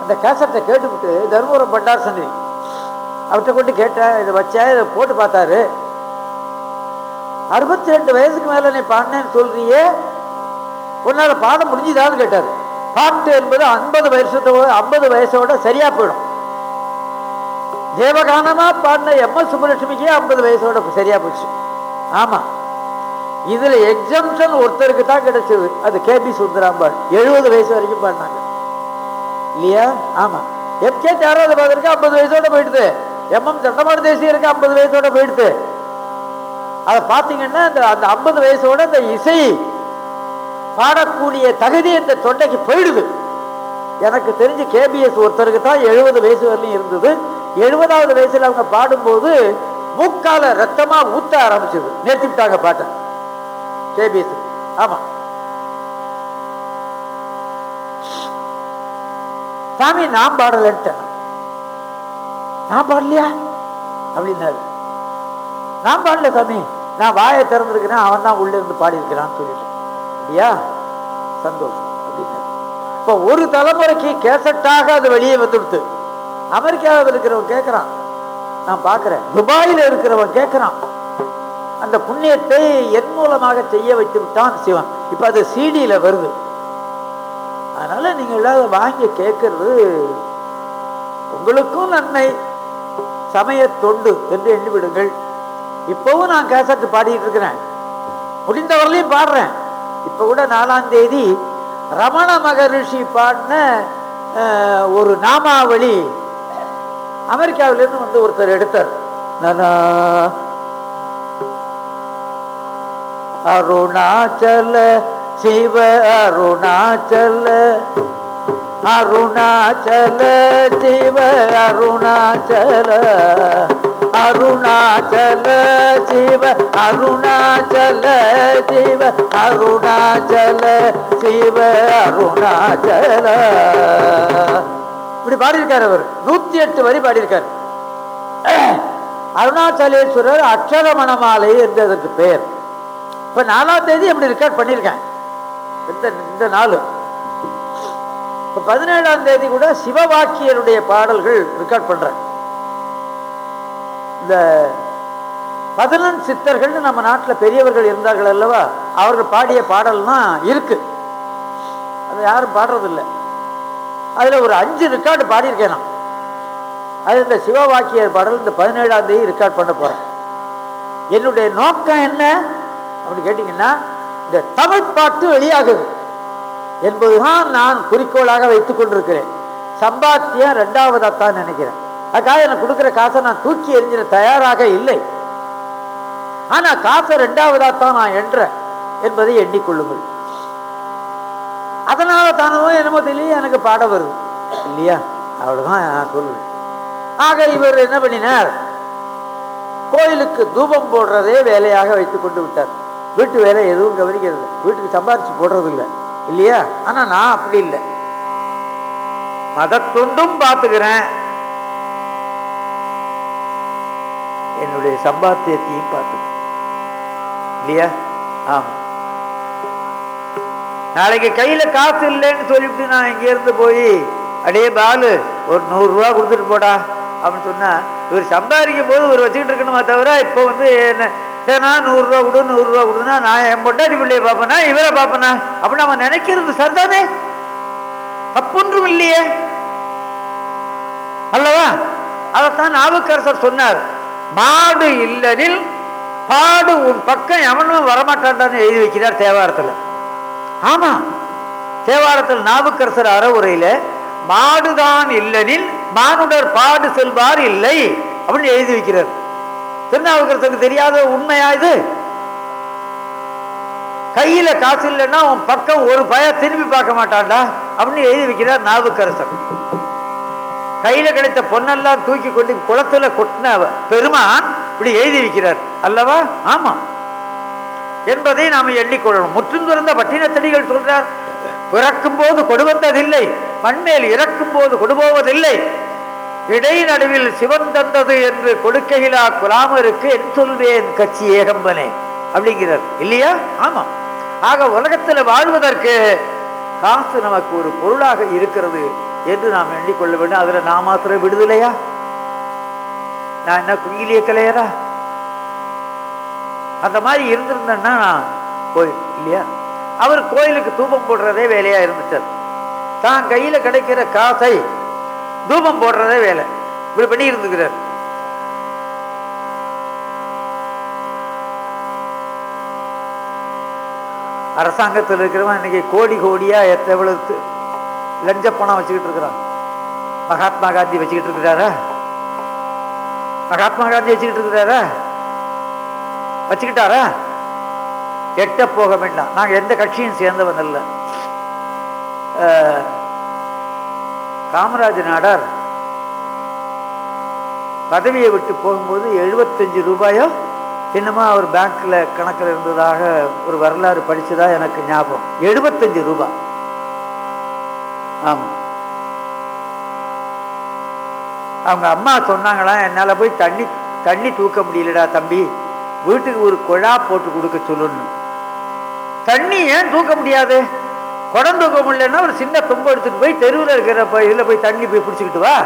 அந்த கேசட்டை கேட்டுவிட்டு தர்மபுரம் பண்டார் சந்தை. அவர்கிட்ட கொண்டு கேட்டேன் இதை வச்சா இதை போட்டு பார்த்தாரு. அறுபத்தி ரெண்டு வயசுக்கு மேல நீ பாடினேன்னு சொல்றியே உன்னால பாட முடிஞ்சுதான்னு கேட்டார். பாட்டு என்பது ஐம்பது வயசத்தோட ஐம்பது வயசோட சரியா போயிடும். தேவகானமா பாடின எம் எஸ் சுப்பலட்சுமிக்கே ஐம்பது வயசோட சரியா போச்சு ஆமா. இதுல எக்ஸம்ஷன் ஒருத்தருக்கு தான் கிடைச்சது. அது கேபி சுந்தராம்பாள் எழுபது வயசு வரைக்கும் பாடினாங்க. இல்லையா? ஆமா. எம்கே தியாகராஜ பாதருக்கு ஐம்பது வயசோட போயிடுது. எம்எம் சட்டமான தேசியருக்கு ஐம்பது வயசோட போயிடுது. அதை பார்த்தீங்கன்னா அந்த அந்த ஐம்பது வயசோட அந்த இசை பாடக்கூடிய தகுதி இந்த தொண்டைக்கு போயிடுது. எனக்கு தெரிஞ்சு கேபிஎஸ் ஒருத்தருக்கு தான் எழுபது வயசு வரலையும் இருந்தது. எழுபதாவது வயசுல அவங்க பாடும்போது மூக்கால ரத்தமா ஊத்த ஆரம்பிச்சது. நிறுத்திவிட்டாங்க பாட்டை. கேபிஎஸ். ஆமா. சாமி நான் பாடலன்ட்டேன் நான் பாடலையா? அப்படின்னாரு. நான் பாடல சாமி. நான் வாயை திறந்திருக்கிறேன் அவன் தான் உள்ள இருந்து பாடியிருக்கிறான்னு சொல்லிட்டு. அப்படியா? சந்தோஷம் அப்படின்னு இப்போ ஒரு தலைமுறைக்கு கேசட்டாக அது வெளியே வந்துடுத்து அமெரிக்காவில் இருக்கிறவன் கேட்குறான் நான் பார்க்குறேன். துபாயில் இருக்கிறவன் கேட்குறான் அந்த புண்ணியத்தை என் மூலமாக செய்ய வைத்து விட்டான் சிவன். இப்போ அது சீடியில் வருது. அதனால நீங்கள் எல்லாரும் வாங்கி கேட்கறது உங்களுக்கும் நன்மை. சமய தொண்டு என்று எண்ணிவிடுங்கள். இப்போவும் நான் கேசட்டு பாடிட்டு இருக்கிறேன். முடிந்தவரையிலையும் பாடுறேன். இப்போ கூட நாலாம் தேதி ரமண மகரிஷி பாடின ஒரு நாமாவளி அமெரிக்காவிலிருந்து வந்து ஒருத்தர் எடுத்தார். நானா அருணாச்சல சிவ அருணாச்சல. அருணாச்சல சிவ அருணாச்சல. அருணாச்சல சிவ அருணாச்சல சிவ அருணாச்சல சிவ அருணாச்சல. இப்படி பாடியிருக்கார் அவர். நூத்தி எட்டு வரி பாடியிருக்கார். அருணாச்சலேஸ்வரர் அக்ஷரமணமாலை என்றதற்கு பெயர் இப்ப நாலாம் தேதி அப்படி ரெக்கார்ட் பண்ணியிருக்கேன். இந்த இந்த நாள். இப்ப பதினேழாம் தேதி கூட சிவவாக்கியருடைய பாடல்கள் ரெக்கார்ட் பண்றேன். இந்த பதினெண் சித்தர்கள்னு நம்ம நாட்டில் பெரியவர்கள் இருந்தார்கள் அல்லவா? அவர்கள் பாடிய பாடல்லாம் இருக்கு. அதை யாரும் பாடுறதில்லை. அதில் ஒரு அஞ்சு ரெக்கார்டு பாடியிருக்கேன் நான். அது இந்த சிவவாக்கியர் பாடல் இந்த பதினேழாம் தேதி ரெக்கார்ட் பண்ண போகிறேன் என்னுடைய நோக்கம் என்ன? அப்படின்னு கேட்டிங்கன்னா இந்த தமிழ் பாட்டு வெளியாகுது. என்பதுதான் நான் குறிக்கோளாக வைத்துக் கொண்டிருக்கிறேன். சம்பாத்தியம் ரெண்டாவதாக தான் நினைக்கிறேன். அதுக்காக எனக்கு கொடுக்குற காசை நான் தூக்கி எறிஞ்சிட தயாராக இல்லை. ஆனால் காசை ரெண்டாவதாக தான் நான் என்றேன் என்பதை எண்ணிக்கொள்ளுங்கள். அதனால தானோ என்னமோ தெரியல எனக்கு பாட வருது. இல்லையா? அவ்வளவுதான் நான் சொல்லுவேன் ஆக இவர் என்ன பண்ணினார்? கோயிலுக்கு தூபம் போடுறதே வேலையாக வைத்துக் கொண்டு விட்டார். வீட்டு வேலை எதுவும் கவனிக்கிறது இல்லை. வீட்டுக்கு சம்பாரிச்சு போடுறது இல்லை இல்லையா? ஆனா நான் அப்படி இல்லை. மதத்தொண்டும் பார்த்துக்கிறேன். என்னுடைய சம்பாத்தியத்தையும் பார்த்துக்கிறேன். இல்லையா? ஆமாம் நாளைக்கு கையில காசு இல்லைன்னு சொல்லிவிட்டு நான் இங்க இருந்து போய் அடே பாலு ஒரு நூறு ரூபா கொடுத்துட்டு போடா அப்படின்னு சொன்னா இவர் சம்பாதிக்கும் போது ஒரு வச்சுக்கிட்டு இருக்கணுமா தவிர இப்போ வந்து என்ன ஏன்னா நூறுரூவா கொடு நூறுரூவா கொடுன்னா நான் என் பொண்டாட்டி பிள்ளைய பார்ப்பேனா இவரை பார்ப்பேனா? அப்படின்னு அவன் நினைக்கிறது சரிதானே? தப்புன்றும் இல்லையே. அல்லவா? அதைத்தான் நாவுக்கரசர் சொன்னார். மாடு இல்லனில் பாடு உன் பக்கம் எவனும் வரமாட்டான்டான்னு எழுதி வைக்கிறார் தேவாரத்தில். ஆமா. தேவாரத்தில் நாவுக்கரசர் அறவுரையில மாடுதான் இல்லனில் மானுடர் பாடு செல்வார் இல்லை அப்படின்னு எழுதி வைக்கிறார். திருநாவுக்கரசருக்கு தெரியாத உண்மையா இது? கையில காசு இல்லைன்னா உன் பக்கம் ஒரு பய திரும்பி பார்க்க மாட்டான்டா அப்படின்னு எழுதி வைக்கிறார் நாவுக்கரசன் கையில கிடைத்த பொன்னெல்லாம் தூக்கி கொண்டு குளத்துல கொட்டின பெருமான் இப்படி எழுதி வைக்கிறார். அல்லவா? ஆமா. என்பதை நாம் எண்ணிக்கொள்ளணும். முற்றும் துறந்த பட்டினத்தடிகள் சொல்றார் பிறக்கும் போது கொடுவந்ததில்லை மண்மேல் இறக்கும் போது கொடுபோவதில்லை இடை நடுவில் சிவன் தந்தது என்று கொடுக்கையிலா குலாமருக்கு என் சொல்வேன் கட்சி ஏகம்பனே அப்படிங்கிறார். இல்லையா? ஆமா. ஆக உலகத்தில் வாழ்வதற்கு காசு நமக்கு ஒரு பொருளாக இருக்கிறது என்று நாம் எண்ணிக்கொள்ள வேண்டும். அதுல நான் மாத்திரம் விடுதலையா? நான் என்ன குங்கிலிய கலையரா அந்த மாதிரி இருந்திருந்தேன்னா நான் கோயில் இல்லையா? அவர் கோயிலுக்கு தூபம் போடுறதே வேலையா இருந்துச்சார். தான் கையில கிடைக்கிற காசை தூபம் போடுறதே வேலை. இப்படி பண்ணி இருந்துக்கிறார். அரசாங்கத்தில் இருக்கிறவன் இன்னைக்கு கோடி கோடியா எவ்வளவு லஞ்ச பணம் வச்சுக்கிட்டு இருக்கிறான். மகாத்மா காந்தி வச்சுக்கிட்டு இருக்கிறாரா? மகாத்மா காந்தி வச்சுக்கிட்டு இருக்கிறாரா? வச்சுக்கிட்டாரா? எட்ட போக வேண்டாம். நாங்கள் எந்த கட்சியும் சேர்ந்தவன் இல்லை காமராஜ நாடார் பதவியை விட்டு போகும்போது எழுபத்தஞ்சு ரூபாயோ என்னமோ அவர் பேங்க்ல கணக்கில் இருந்ததாக ஒரு வரலாறு படிச்சதா எனக்கு ஞாபகம். எழுபத்தஞ்சு ரூபாய் ஆமா. அவங்க அம்மா சொன்னாங்களாம் என்னால் போய் தண்ணி தண்ணி தூக்க முடியலடா தம்பி. வீட்டுக்கு ஒரு குழா போட்டு கொடுக்க சொல்லணும் தண்ணி ஏன் தூக்க முடியாது? குடம் தூக்க முடியலன்னா ஒரு சின்ன கொம்பு எடுத்துட்டு போய் தெருவில் இருக்கிற போய் இதில் போய் தண்ணி போய் பிடிச்சிக்கிட்டு வா.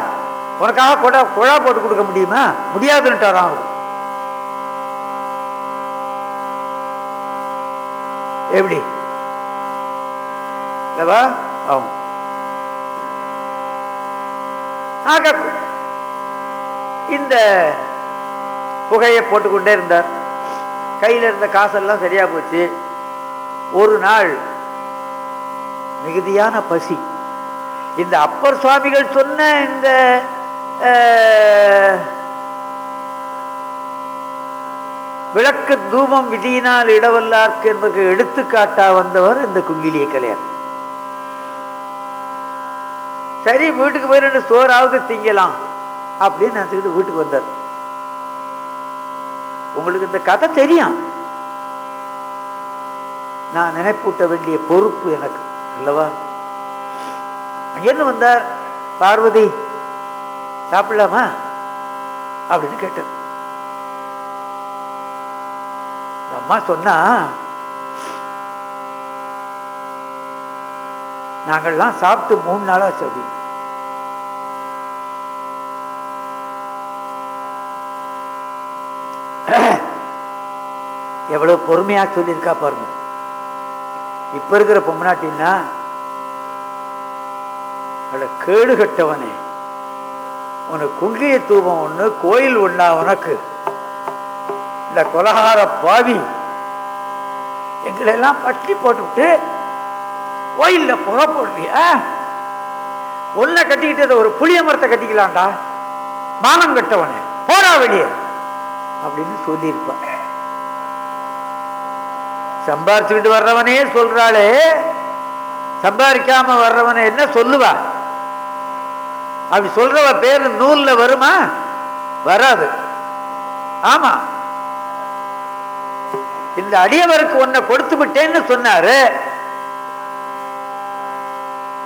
உனக்காக குடா குழா போட்டு கொடுக்க முடியுமா? முடியாதுன்னுட்டாராம் அவர். எப்படி? இல்லவா ஆமாம். ஆக இந்த புகையை போட்டுக்கொண்டே இருந்தார். கையில் இருந்த காசெல்லாம் சரியா போச்சு. ஒரு நாள் மிகுதியான பசி. இந்த அப்பர் சுவாமிகள் சொன்ன இந்த விளக்கு தூபம் விதியினால் இடவல்லார்க்கு என்பதற்கு எடுத்துக்காட்டா வந்தவர் இந்த குங்கிலிய கலையர் சரி வீட்டுக்கு போய் ரெண்டு சோறாவது திங்கலாம் அப்படின்னு நினைச்சுக்கிட்டு வீட்டுக்கு வந்தார். உங்களுக்கு இந்த கதை தெரியும். நான் நினைப்பூட்ட வேண்டிய பொறுப்பு எனக்கு. அல்லவா? அங்கேருந்து வந்தார் பார்வதி சாப்பிடலாமா? அப்படின்னு கேட்டார். அம்மா சொன்னா நாங்கள்லாம் சாப்பிட்டு மூணு நாளா சொல்லி எவ்வளவு பொறுமையா சொல்லியிருக்கா பாருங்க. இப்ப இருக்கிற பொம்மநாட்டின்னா அட கேடு கட்டவனே. உனக்கு குங்கிய தூபம் ஒண்ணு கோயில் ஒண்ணா உனக்கு. இந்த கொலகார பாவி. எங்களை எல்லாம் பட்டி போட்டுவிட்டு கோயில்ல புகை போடுறியா? ஒன்ன கட்டிக்கிட்டு ஒரு புளிய மரத்தை கட்டிக்கலாம்டா. மானம் கட்டவனே. போடா வெளியே. அப்படின்னு சொல்லியிருப்பான் சம்பாரிச்சுக்கிட்டு வர்றவனே சொல்றாளே. சம்பாதிக்காம வர்றவனை என்ன சொல்லுவா? அப்படி சொல்றவ பேர் நூல்ல வருமா? வராது. ஆமா. இந்த அடியவருக்கு ஒன்ன கொடுத்து விட்டேன்னு சொன்னாரு.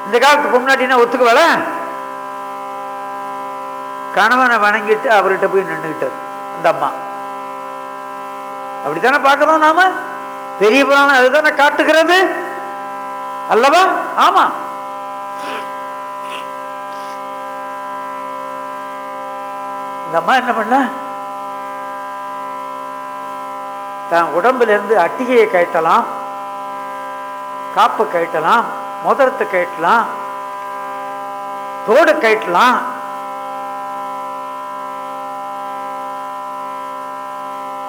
இந்த காலத்துக்கு முன்னாடினா ஒத்துக்குவல கணவனை வணங்கிட்டு அவர்கிட்ட போய் நின்றுகிட்டது அந்த அம்மா. அப்படித்தானே பார்க்கணும் நாம? பெரிய புராணம் அதுதானே காட்டுகிறது? அல்லவா? ஆமா. இந்த அம்மா என்ன பண்ண? தான் உடம்புல இருந்து அட்டிகையை கட்டலாம் காப்பு கட்டலாம் முதரத்தை கட்டலாம் தோடு கட்டலாம்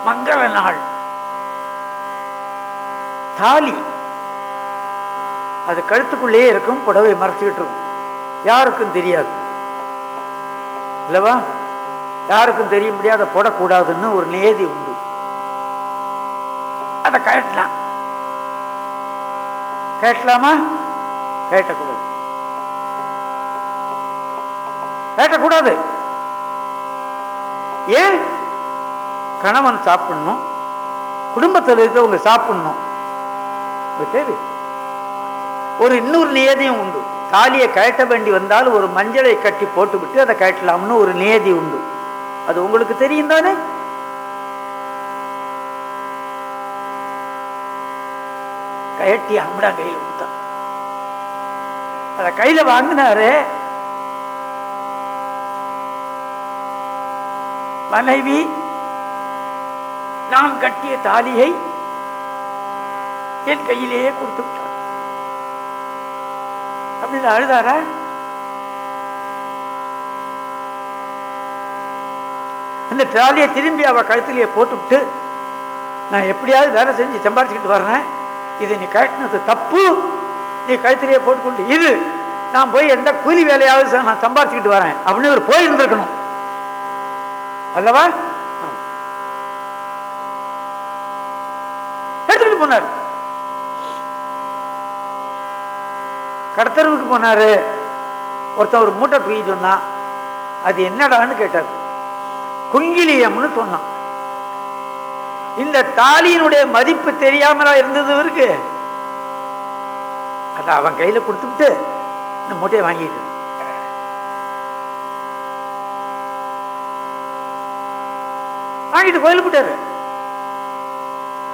மங்கள நாள். தாலி. அது கழுத்துக்குள்ளேயே இருக்கும் புடவை மறைச்சிக்கிட்டு இருக்கும். யாருக்கும் தெரியாது. இல்லவா? யாருக்கும் தெரிய முடியாத போடக்கூடாதுன்னு ஒரு நேதி உண்டு. அதை கழட்டலாம். கேட்கலாமா கேட்டக்கூடாது கேட்டக்கூடாது ஏன்? கணவன் சாப்பிடணும். குடும்பத்தில் இருக்கவங்க சாப்பிடணும். விட்டது ஒரு இன்னொரு நியதியும் உண்டு. தாலியை கழட்ட வேண்டி வந்தால் ஒரு மஞ்சளை கட்டி போட்டுவிட்டு அதை கழட்டலாம்னு ஒரு நியதி உண்டு. அது உங்களுக்கு தெரியும் தானே? கயட்டி அம்டா கையில் கொடுத்தான் அத கையில வாங்கினாரு. மனைவி நான் கட்டிய தாலியை என் கையிலேயே கொடுத்து விட்டார் அப்படின்னு அழுதாரா? அந்த தாலியை திரும்பி அவ கழுத்திலேயே போட்டுவிட்டு நான் எப்படியாவது வேலை செஞ்சு சம்பாரிச்சுக்கிட்டு வர்றேன். இது நீ கட்டினது தப்பு. நீ கழுத்திலேயே போட்டுக்கொண்டு இது நான் போய் எந்த கூலி வேலையாவது நான் சம்பாரிச்சுக்கிட்டு வரேன். அப்படின்னு ஒரு போயிருந்திருக்கணும். அல்லவா? ஆமா. எடுத்துக்கிட்டு போனார். கடத்தருவுக்கு போனாரு. ஒருத்தன் ஒரு மூட்டை தூக்கிட்டு சொன்னான் அது என்னடான்னு கேட்டார். குங்கிலியம்னு சொன்னான். இந்த தாலியினுடைய மதிப்பு தெரியாமலா இருந்தது இருக்கு அதை அவன் கையில கொடுத்துட்டு இந்த மூட்டையை வாங்கிட்டு. வாங்கிட்டு கோயிலுக்கு போட்டாரு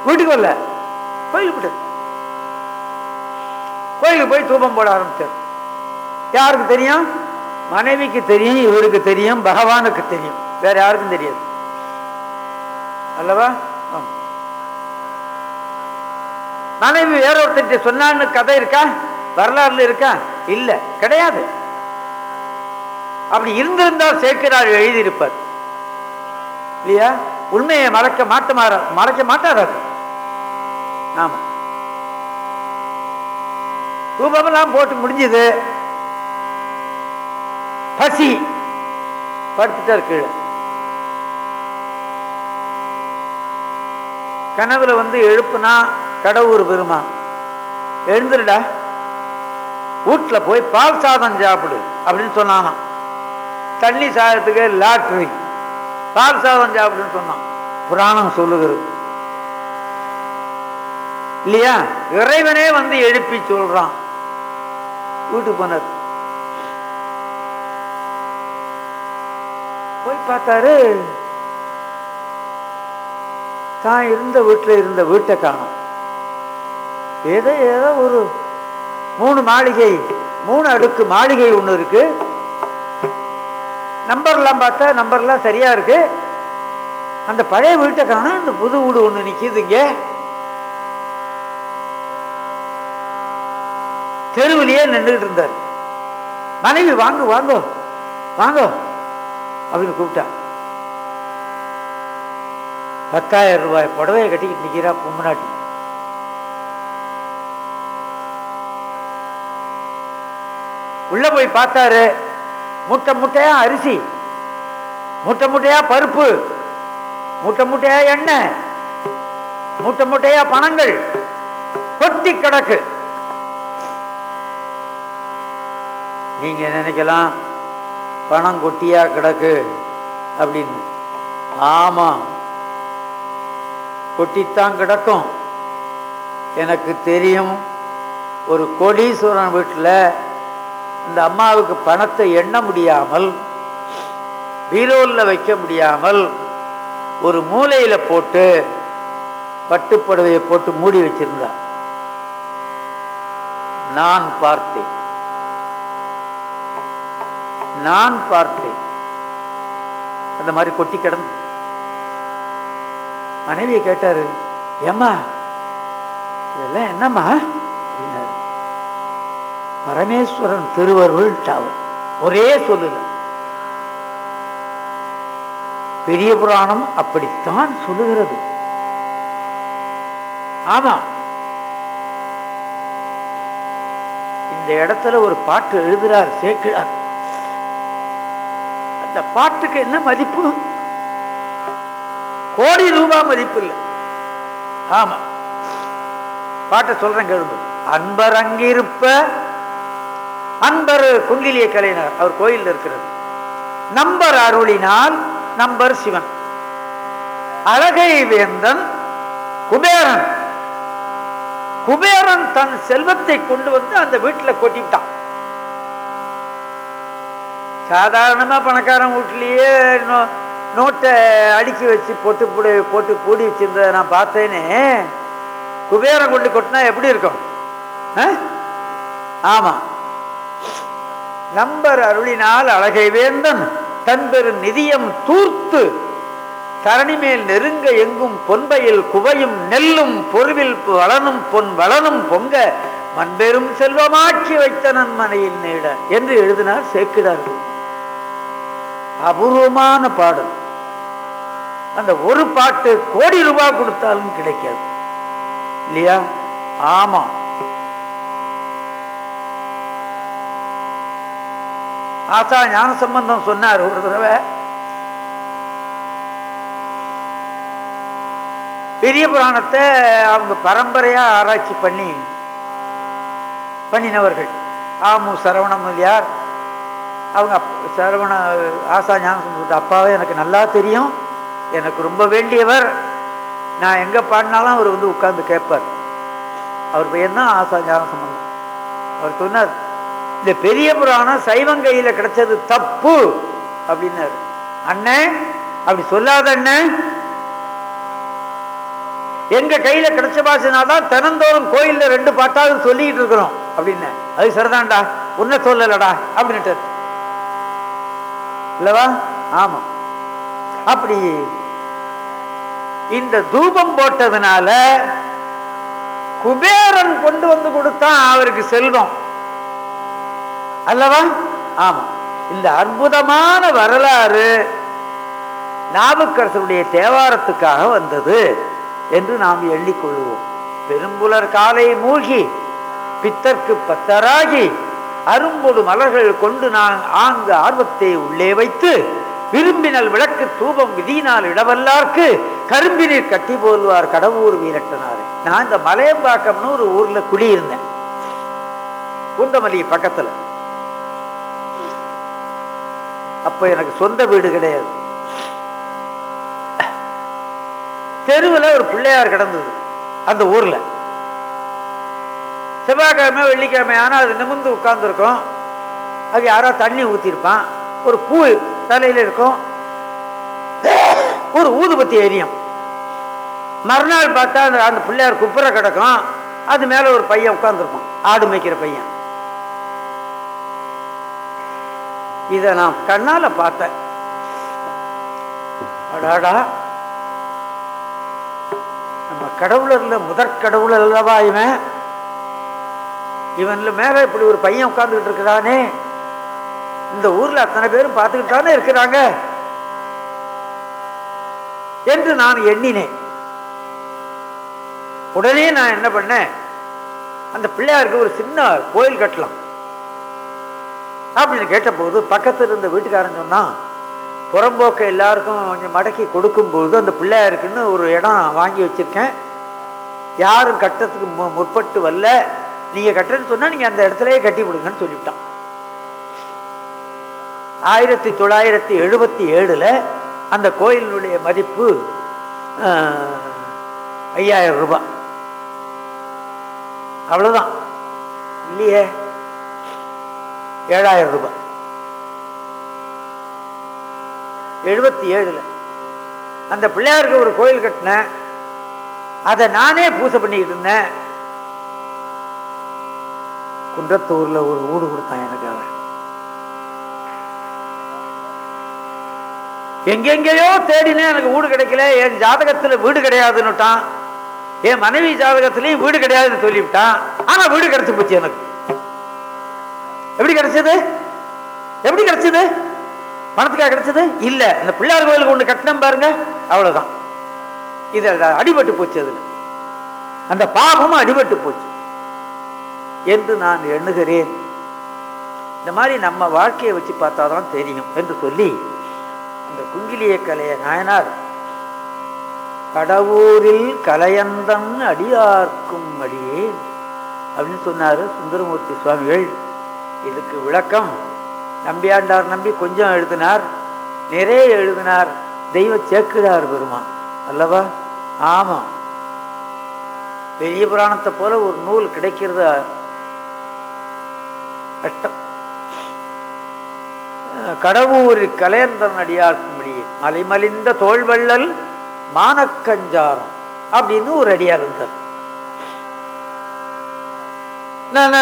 வீட்டுக்கு வரல. கோயிலுக்கு போட்டாரு கோயிலுக்கு போய் தூபம் போட ஆரம்பிச்சார். யாருக்கு தெரியும்? மனைவிக்கு தெரியும் இவருக்கு தெரியும் பகவானுக்கு தெரியும். வேற யாருக்கும் தெரியாது. அல்லவா? மனைவி வேற ஒருத்தர் சொன்னான்னு கதை இருக்கா? வரலாறுல இருக்கா? இல்ல கிடையாது. அப்படி இருந்திருந்தால் சேர்க்கிறார் எழுதியிருப்பார். இல்லையா? உண்மையை மறக்க மாட்ட மாற மறைக்க மாட்டார் அது ரூபமெல்லாம் போட்டு முடிஞ்சது. பசி படுத்துட்டார் கீழே கனவுல வந்து எழுப்புனா கடவுர் பெருமா. எழுந்துருடா. வீட்டில் போய் பால் சாதம் சாப்பிடு அப்படின்னு சொன்னானா தண்ணி சாதத்துக்கு லாட்ரி. பால் சாதம் சாப்பிடுன்னு சொன்னான். புராணம் சொல்லுகிறது. இல்லையா? இறைவனே வந்து எழுப்பி சொல்றான். வீட்டுக்கு போனார். போய் பார்த்தாரு தான் இருந்த வீட்டில் இருந்த வீட்டை காணும். ஏதோ ஏதோ ஒரு மூணு மாளிகை மூணு அடுக்கு மாளிகை ஒன்று இருக்கு. நம்பர்லாம் பார்த்தா நம்பர்லாம் சரியா இருக்கு. அந்த பழைய வீட்டை காணும் அந்த புது வீடு ஒன்று நிற்கிதுங்க தெருவிலேயே நின்றுட்டு இருந்தார். மனைவி வாங்க வாங்க வாங்க அப்படின்னு கூப்பிட்டா. பத்தாயிரம் ரூபாய் புடவையை கட்டிக்கிட்டு நிற்கிறா பொம்மநாட்டி உள்ள போய் பார்த்தாரு முட்டை முட்டையா அரிசி முட்டை முட்டையா பருப்பு முட்டை முட்டையா எண்ணெய் முட்டை முட்டையா பணங்கள் கொட்டி கிடக்கு. நீங்க நினைக்கலாம்? பணம் கொட்டியா கிடக்கு? அப்படின்னு. ஆமா. கொட்டித்தான் கிடக்கும். எனக்கு தெரியும் ஒரு கோடீஸ்வரன் வீட்டில் இந்த அம்மாவுக்கு பணத்தை எண்ண முடியாமல் பீரோல்ல வைக்க முடியாமல் ஒரு மூலையில் போட்டு பட்டுப்புடவையை போட்டு மூடி வச்சிருந்தார். நான் பார்த்தேன். நான் பார்த்தேன். அந்த மாதிரி கொட்டி கிடந்து மனைவியை கேட்டாரு ஏம்மா இதெல்லாம் என்னம்மா? அப்படின்னாரு. பரமேஸ்வரன் திருவருள் டாவர். ஒரே சொல்லல பெரிய புராணம் அப்படித்தான் சொல்லுகிறது. ஆமா. இந்த இடத்துல ஒரு பாட்டு எழுதுறார் சேர்க்கிறார் அந்த பாட்டுக்கு என்ன மதிப்பு? கோடி ரூபாய் மதிப்பு இல்லை. ஆமா. பாட்டை சொல்றேன் கேளுங்க. அன்பர் அங்கிருப்ப அன்பர் குண்டிலிய கலைஞர் அவர் கோயில் இருக்கிறது நம்பர் அருளினால் நம்பர் சிவன். அழகை வேந்தன் குபேரன். குபேரன் தன் செல்வத்தை கொண்டு வந்து அந்த வீட்டில் கொட்டிவிட்டான். சாதாரணமாக பணக்காரன் வீட்லேயே நோ- நோட்டை அடுக்கி வச்சு போட்டு புடி போட்டு கூடி வச்சிருந்ததை நான் பார்த்தேனே. குபேரம் கொண்டு கொட்டினா எப்படி இருக்கும்? ஆ? நம்பர் அருளினால் அழகை வேந்தன் தன்பெரு நிதியம் தூர்த்து தரணி மேல் நெருங்க எங்கும் பொன்பையில் குவையும் நெல்லும் பொருவில் வளனும் பொன் வளனும் பொங்க மண்பெரும் செல்வமாக்கி வைத்த நன்மனையின் நேட என்று எழுதினார் சேக்கிடார்கள் அபூர்வமான பாடல். அந்த ஒரு பாட்டு கோடி ரூபாய் கொடுத்தாலும் கிடைக்காது. இல்லையா? ஆமா. ஆசா ஞான சம்பந்தம் சொன்னார் ஒரு தடவை. பெரிய புராணத்தை அவங்க பரம்பரையா ஆராய்ச்சி பண்ணி பண்ணினவர்கள். ஆமு சரவண முதலியார் அவங்க சரவண ஆசா ஞானசம்பந்த அப்பாவே எனக்கு நல்லா தெரியும். எனக்கு ரொம்ப வேண்டியவர். நான் எங்கே பாடினாலும் அவர் வந்து உட்கார்ந்து கேட்பார். அவர் பையன்தான் ஆசா ஞானசம்பந்தம் அவர் சொன்னார் இந்த பெரிய புராணம் சைவம் கையில் கிடைச்சது தப்பு அப்படின்னாரு. அண்ணே அப்படி சொல்லாத அண்ணன் எங்க கையில கிடைச்ச பாசினாதான் தினந்தோறும் கோயில்ல ரெண்டு பாட்டாவது சொல்லிட்டு இருக்கிறோம் அப்படின்னு அது சரிதான்டா உன்னை சொல்லலடா அப்படின்ட்டு இல்லவா? ஆமா. அப்படி இந்த தூபம் போட்டதுனால குபேரன் கொண்டு வந்து கொடுத்தா அவருக்கு செல்வம். அல்லவா? ஆமா. இந்த அற்புதமான வரலாறு நாவுக்கரசருடைய தேவாரத்துக்காக வந்தது என்று நாம் எண்ணிக்கொள்வோம். பெரும்புலர் காலை மூழ்கி பித்தர்க்கு பத்தராகி அரும்பொடு மலர்கள் கொண்டு நான் ஆங்கு ஆர்வத்தை உள்ளே வைத்து விரும்பினல் விளக்கு தூபம் விதியினால் இடவல்லார்க்கு கரும்பினீர் கட்டி போல்வார் கடவுர் வீரட்டனார். நான் இந்த மலையம்பாக்கம்னு ஒரு ஊர்ல குடியிருந்தேன். பூந்தமல்லி பக்கத்துல. அப்ப எனக்கு சொந்த வீடு கிடையாது. தெருவில் ஒரு பிள்ளையார் கிடந்தது. அந்த ஊர்ல. செவ்வாய்க்கிழமை வெள்ளிக்கிழமை ஆனால் அது நிமிர்ந்து உட்கார்ந்துருக்கும். அது யாரோ தண்ணி ஊற்றிருப்பான் ஒரு பூ தலையில் இருக்கும். ஒரு ஊதுபத்தி எரியும். மறுநாள் பார்த்தா அந்த அந்த பிள்ளையார் குப்புற கிடக்கும். அது மேலே ஒரு பையன் உட்காந்துருப்பான் ஆடு மேய்க்கிற பையன். இதை நான் கண்ணால பார்த்தேன். அடாடா. நம்ம கடவுளர்ல முதற் கடவுள் அல்லவா இவன்? இவன்ல மேல இப்படி ஒரு பையன் உட்கார்ந்துட்டு இருக்கிறானே. இந்த ஊர்ல அத்தனை பேரும் பார்த்துக்கிட்டு தானே இருக்கிறாங்க. என்று நான் எண்ணினேன். உடனே நான் என்ன பண்ணேன்? அந்த பிள்ளையாருக்கு ஒரு சின்ன கோயில் கட்டலாம். அப்படின்னு கேட்டபோது பக்கத்தில் இருந்த வீட்டுக்காரன் சொன்னான் புறம்போக்க எல்லாருக்கும் கொஞ்சம் மடக்கி கொடுக்கும்போது அந்த பிள்ளையாருக்குன்னு ஒரு இடம் வாங்கி வச்சிருக்கேன். யாரும் கட்டத்துக்கு மு- முற்பட்டு வரல. நீங்கள் கட்டுறேன்னு சொன்னால் நீங்கள் அந்த இடத்துலயே கட்டி கொடுங்கன்னு சொல்லிவிட்டான். ஆயிரத்தி தொள்ளாயிரத்தி எழுபத்தி ஏழில் அந்த கோயிலினுடைய மதிப்பு ஐயாயிரம் ரூபாய். அவ்வளோதான் இல்லையே. ஏழாயிரம் ரூபாய். எழுபத்தி ஏழுல. அந்த பிள்ளையாருக்கு ஒரு கோயில் கட்டினேன். அதை நானே பூசை பண்ணிக்கிட்டு இருந்தேன். குன்றத்தூர்ல ஒரு வீடு கொடுத்தான் எனக்கு அவன். எங்கெங்கேயோ தேடினே எனக்கு வீடு கிடைக்கல. என் ஜாதகத்துல வீடு கிடையாதுன்னுட்டான். என் மனைவி ஜாதகத்திலையும் வீடு கிடையாதுன்னு சொல்லிவிட்டான். ஆனா வீடு கிடைச்சு போச்சு எனக்கு. எப்படி கிடைச்சது? எப்படி கிடைச்சது? பணத்துக்காக கிடைச்சது? இல்ல. இந்த பிள்ளையார் கோயிலுக்கு ஒண்ணு கட்டினம் பாருங்க. அவ்வளவுதான். இது அடிபட்டு போச்சு அதுல. அந்த பாபமும் அடிபட்டு போச்சு. என்று நான் எண்ணுகிறேன். இந்த மாதிரி நம்ம வாழ்க்கையை வச்சு பார்த்தாதான் தெரியும் என்று சொல்லி அந்த குங்கிலிய கலைய நாயனார் கடவுரில் கலையந்தன் அடியார்க்கும் அடியே அப்படின்னு சொன்னார் சுந்தரமூர்த்தி சுவாமிகள். இதுக்கு விளக்கம் நம்பியாண்டார் நம்பி கொஞ்சம் எழுதினார் நிறைய எழுதினார் தெய்வ சேக்கிழார் பெருமான் அல்லவா? ஆமாம். பெரிய புராணத்தை போல ஒரு நூல் கிடைக்கிறதா கஷ்டம். கடவுரில் கலையந்தன் அடியார்க்கும் அடியே மலைமலிந்த தோல்வள்ளல் மானக்கஞ்சாரம் அப்படின்னு ஒரு அடியார் இருந்தார். நன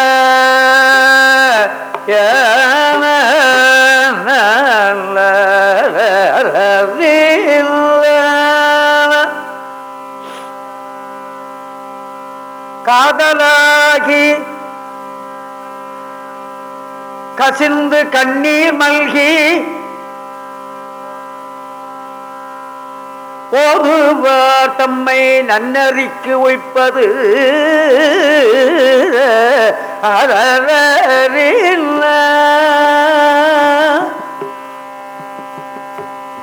காதலாகி கசிந்து கண்ணீர் மல்கி போதுவார் தம்மை நன்னறிக்கு ஒய்ப்பது அறறில்ல.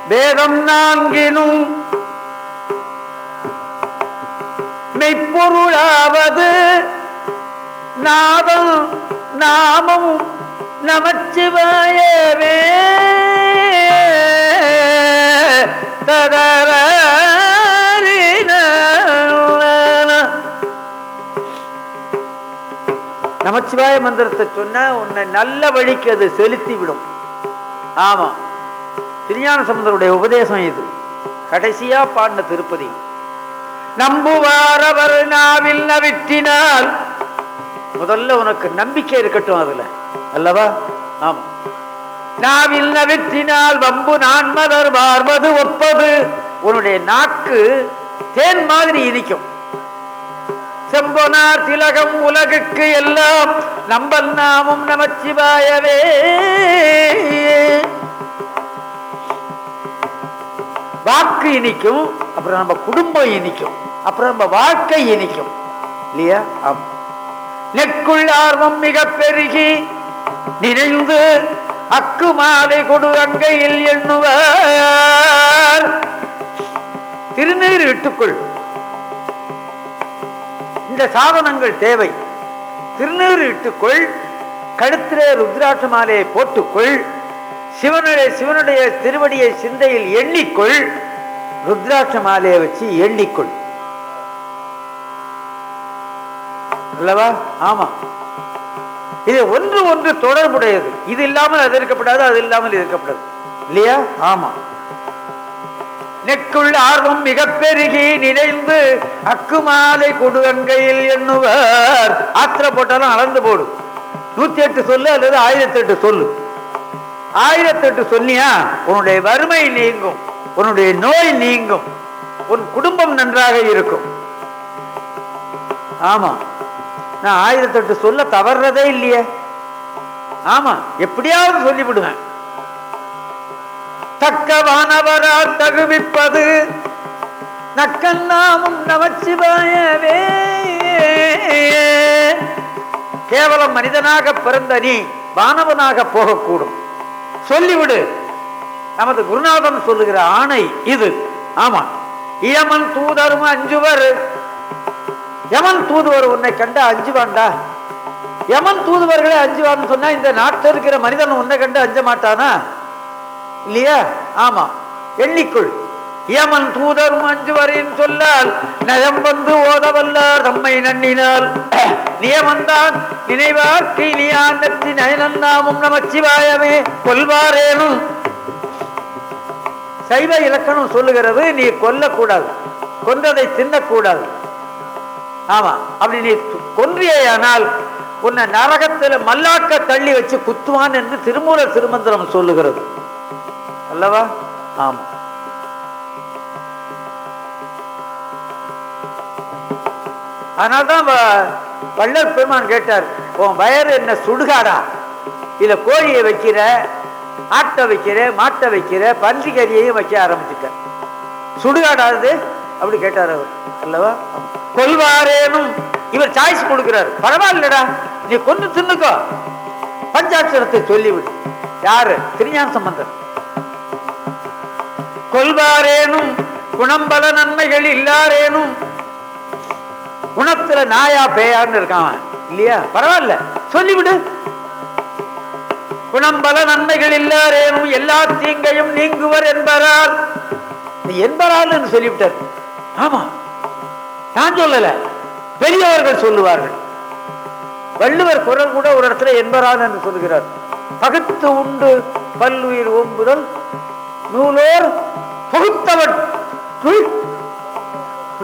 வேதம் நான்கினும் மெய்ப்பொருளாவது நாதம் நாமம் நமச்சிவாயவே. ததரரின. நமச்சிவாய மந்திரத்தை சொன்னா உன்னை நல்ல வழிக்கு அது செலுத்தி விடும் ஆமா. திருஞான சம்பந்தருடைய உபதேசம் இது. கடைசியா பாடின திருப்பதி. நம்புவாரவர் நாவில் நவிற்றினால் முதல்ல உனக்கு நம்பிக்கை இருக்கட்டும் அதுல. அல்லவா? ஆமா. நாவில் நவிற்றினால் வம்பு நான் மலர் பார்வது ஒப்பது. உன்னுடைய நாக்கு தேன் மாதிரி இனிக்கும். செம்பொனார் திலகம் உலகுக்கு எல்லாம் நம்பல் நாமும் நமச்சிவாயவே. வாக்கு இனிக்கும் அப்புறம் நம்ம குடும்பம் இனிக்கும் அப்புறம் நம்ம வாழ்க்கை இனிக்கும். இல்லையா? ஆமா. நெக்குள் ஆர்வம் மிக பெருகி நினைந்து அக்கு மாலை கொடு அங்கையில் எண்ணுவார். திருநீர் இட்டுக்குள். இந்த சாதனங்கள் தேவை. திருநீர் இட்டுக்குள். கழுத்திலே ருத்ராட்ச மாலையை போட்டுக்கொள். சிவனுடைய சிவனுடைய திருவடியை சிந்தையில் எண்ணிக்கொள். ருத்ராட்ச மாலையை வச்சு எண்ணிக்கொள். அல்லவா? ஆமா. இது ஒன்று ஒன்று தொடர்புடையது. இது இல்லாமல் அது இருக்கப்படாது அது இல்லாமல் இருக்கப்படாது. இல்லையா? ஆமா. நெக்குள் ஆர்வம் மிக பெருகி நினைந்து அக்குமாலை கொடுவங்கையில் எண்ணுவர். ஆத்திர போட்டாலும் அளந்து போடும் நூத்தி எட்டு சொல்லு அல்லது ஆயிரத்தி எட்டு சொல்லு. ஆயிரத்தி எட்டு சொன்னியா உன்னுடைய வறுமை நீங்கும் உன்னுடைய நோய் நீங்கும் உன் குடும்பம் நன்றாக இருக்கும். ஆமா. நான் ஆயிரத்தெட்டு சொல்ல தவறுறதே இல்லையே. ஆமா எப்படியாவது சொல்லிவிடுவேன் தக்க வானவரால் தகுவிப்பது நக்கண்ணாமும் நமச்சிவாயவே. கேவலம் மனிதனாக பிறந்த நீ வானவனாக போகக்கூடும். சொல்லிவிடு. நமது குருநாதன் சொல்லுகிற ஆணை இது. ஆமா இயமன் தூதரும் அஞ்சுவர். யமன் தூதுவர் உன்னை கண்டா அஞ்சுவான்டா? யமன் தூதுவர்களே அஞ்சுவான்னு சொன்னா இந்த நாட்டில் இருக்கிற மனிதன் உன்னை கண்டு அஞ்ச மாட்டானா? இல்லையா? ஆமா. எண்ணிக்குள். யமன் தூதரும் அஞ்சுவரின் சொல்லால் நயம் வந்து ஓதவல்லார் தம்மை நன்னினால். நியமந்தான் நினைவாக்கி நியானத்தி நயனன் நாமும் நமச்சிவாயமே. கொல்வாரேனும் சைவ இலக்கணம் சொல்லுகிறது நீ கொல்லக்கூடாது. கொன்றதை தின்னக்கூடாது. ஆமா அப்படி நீ கொன்றியானால் உன்னை நரகத்துல மல்லாக்க தள்ளி வச்சு குத்துவான் என்று திருமூல திருமந்திரம் சொல்லுகிறது. அல்லவா? ஆமா. அதனால்தான் வ- வள்ளல் பெருமான் கேட்டார் உன் வயறு என்ன சுடுகாடா? இல்ல கோழியை வைக்கிற ஆட்டை வைக்கிற மாட்டை வைக்கிற பன்றி கறியையும் வைக்க ஆரம்பிச்சுட்ட. சுடுகாடாது அப்படி கேட்டார் அவர். அல்லவா? கொல்வாரேனும் இவர் சாய்ஸ் கொடுக்கிறார். பரவாயில்லடா நீ கொண்டு தின்னுக்கோ. பஞ்சாட்சரத்தை சொல்லிவிடு. யாரு? திருஞான சம்பந்தர். கொல்வாரேனும் குணம்பல நன்மைகள் இல்லாரேனும். குணத்துல நாயா பேயான்னு இருக்கான். இல்லையா? பரவாயில்ல சொல்லிவிடு. குணம் பல நன்மைகள் இல்லாரேனும் எல்லா தீங்கையும் நீங்குவர் என்பரால். நீ என்பரால் சொல்லிவிட்டார். ஆமா. நான் சொல்லல. பெரியவர்கள் சொல்லுவார்கள். வள்ளுவர் குரல் கூட ஒரு இடத்துல என்பரான் என்று சொல்கிறார் பகுத்து உண்டு பல்லுயிர் ஓம்புதல் நூலோர் பகுத்தவன்.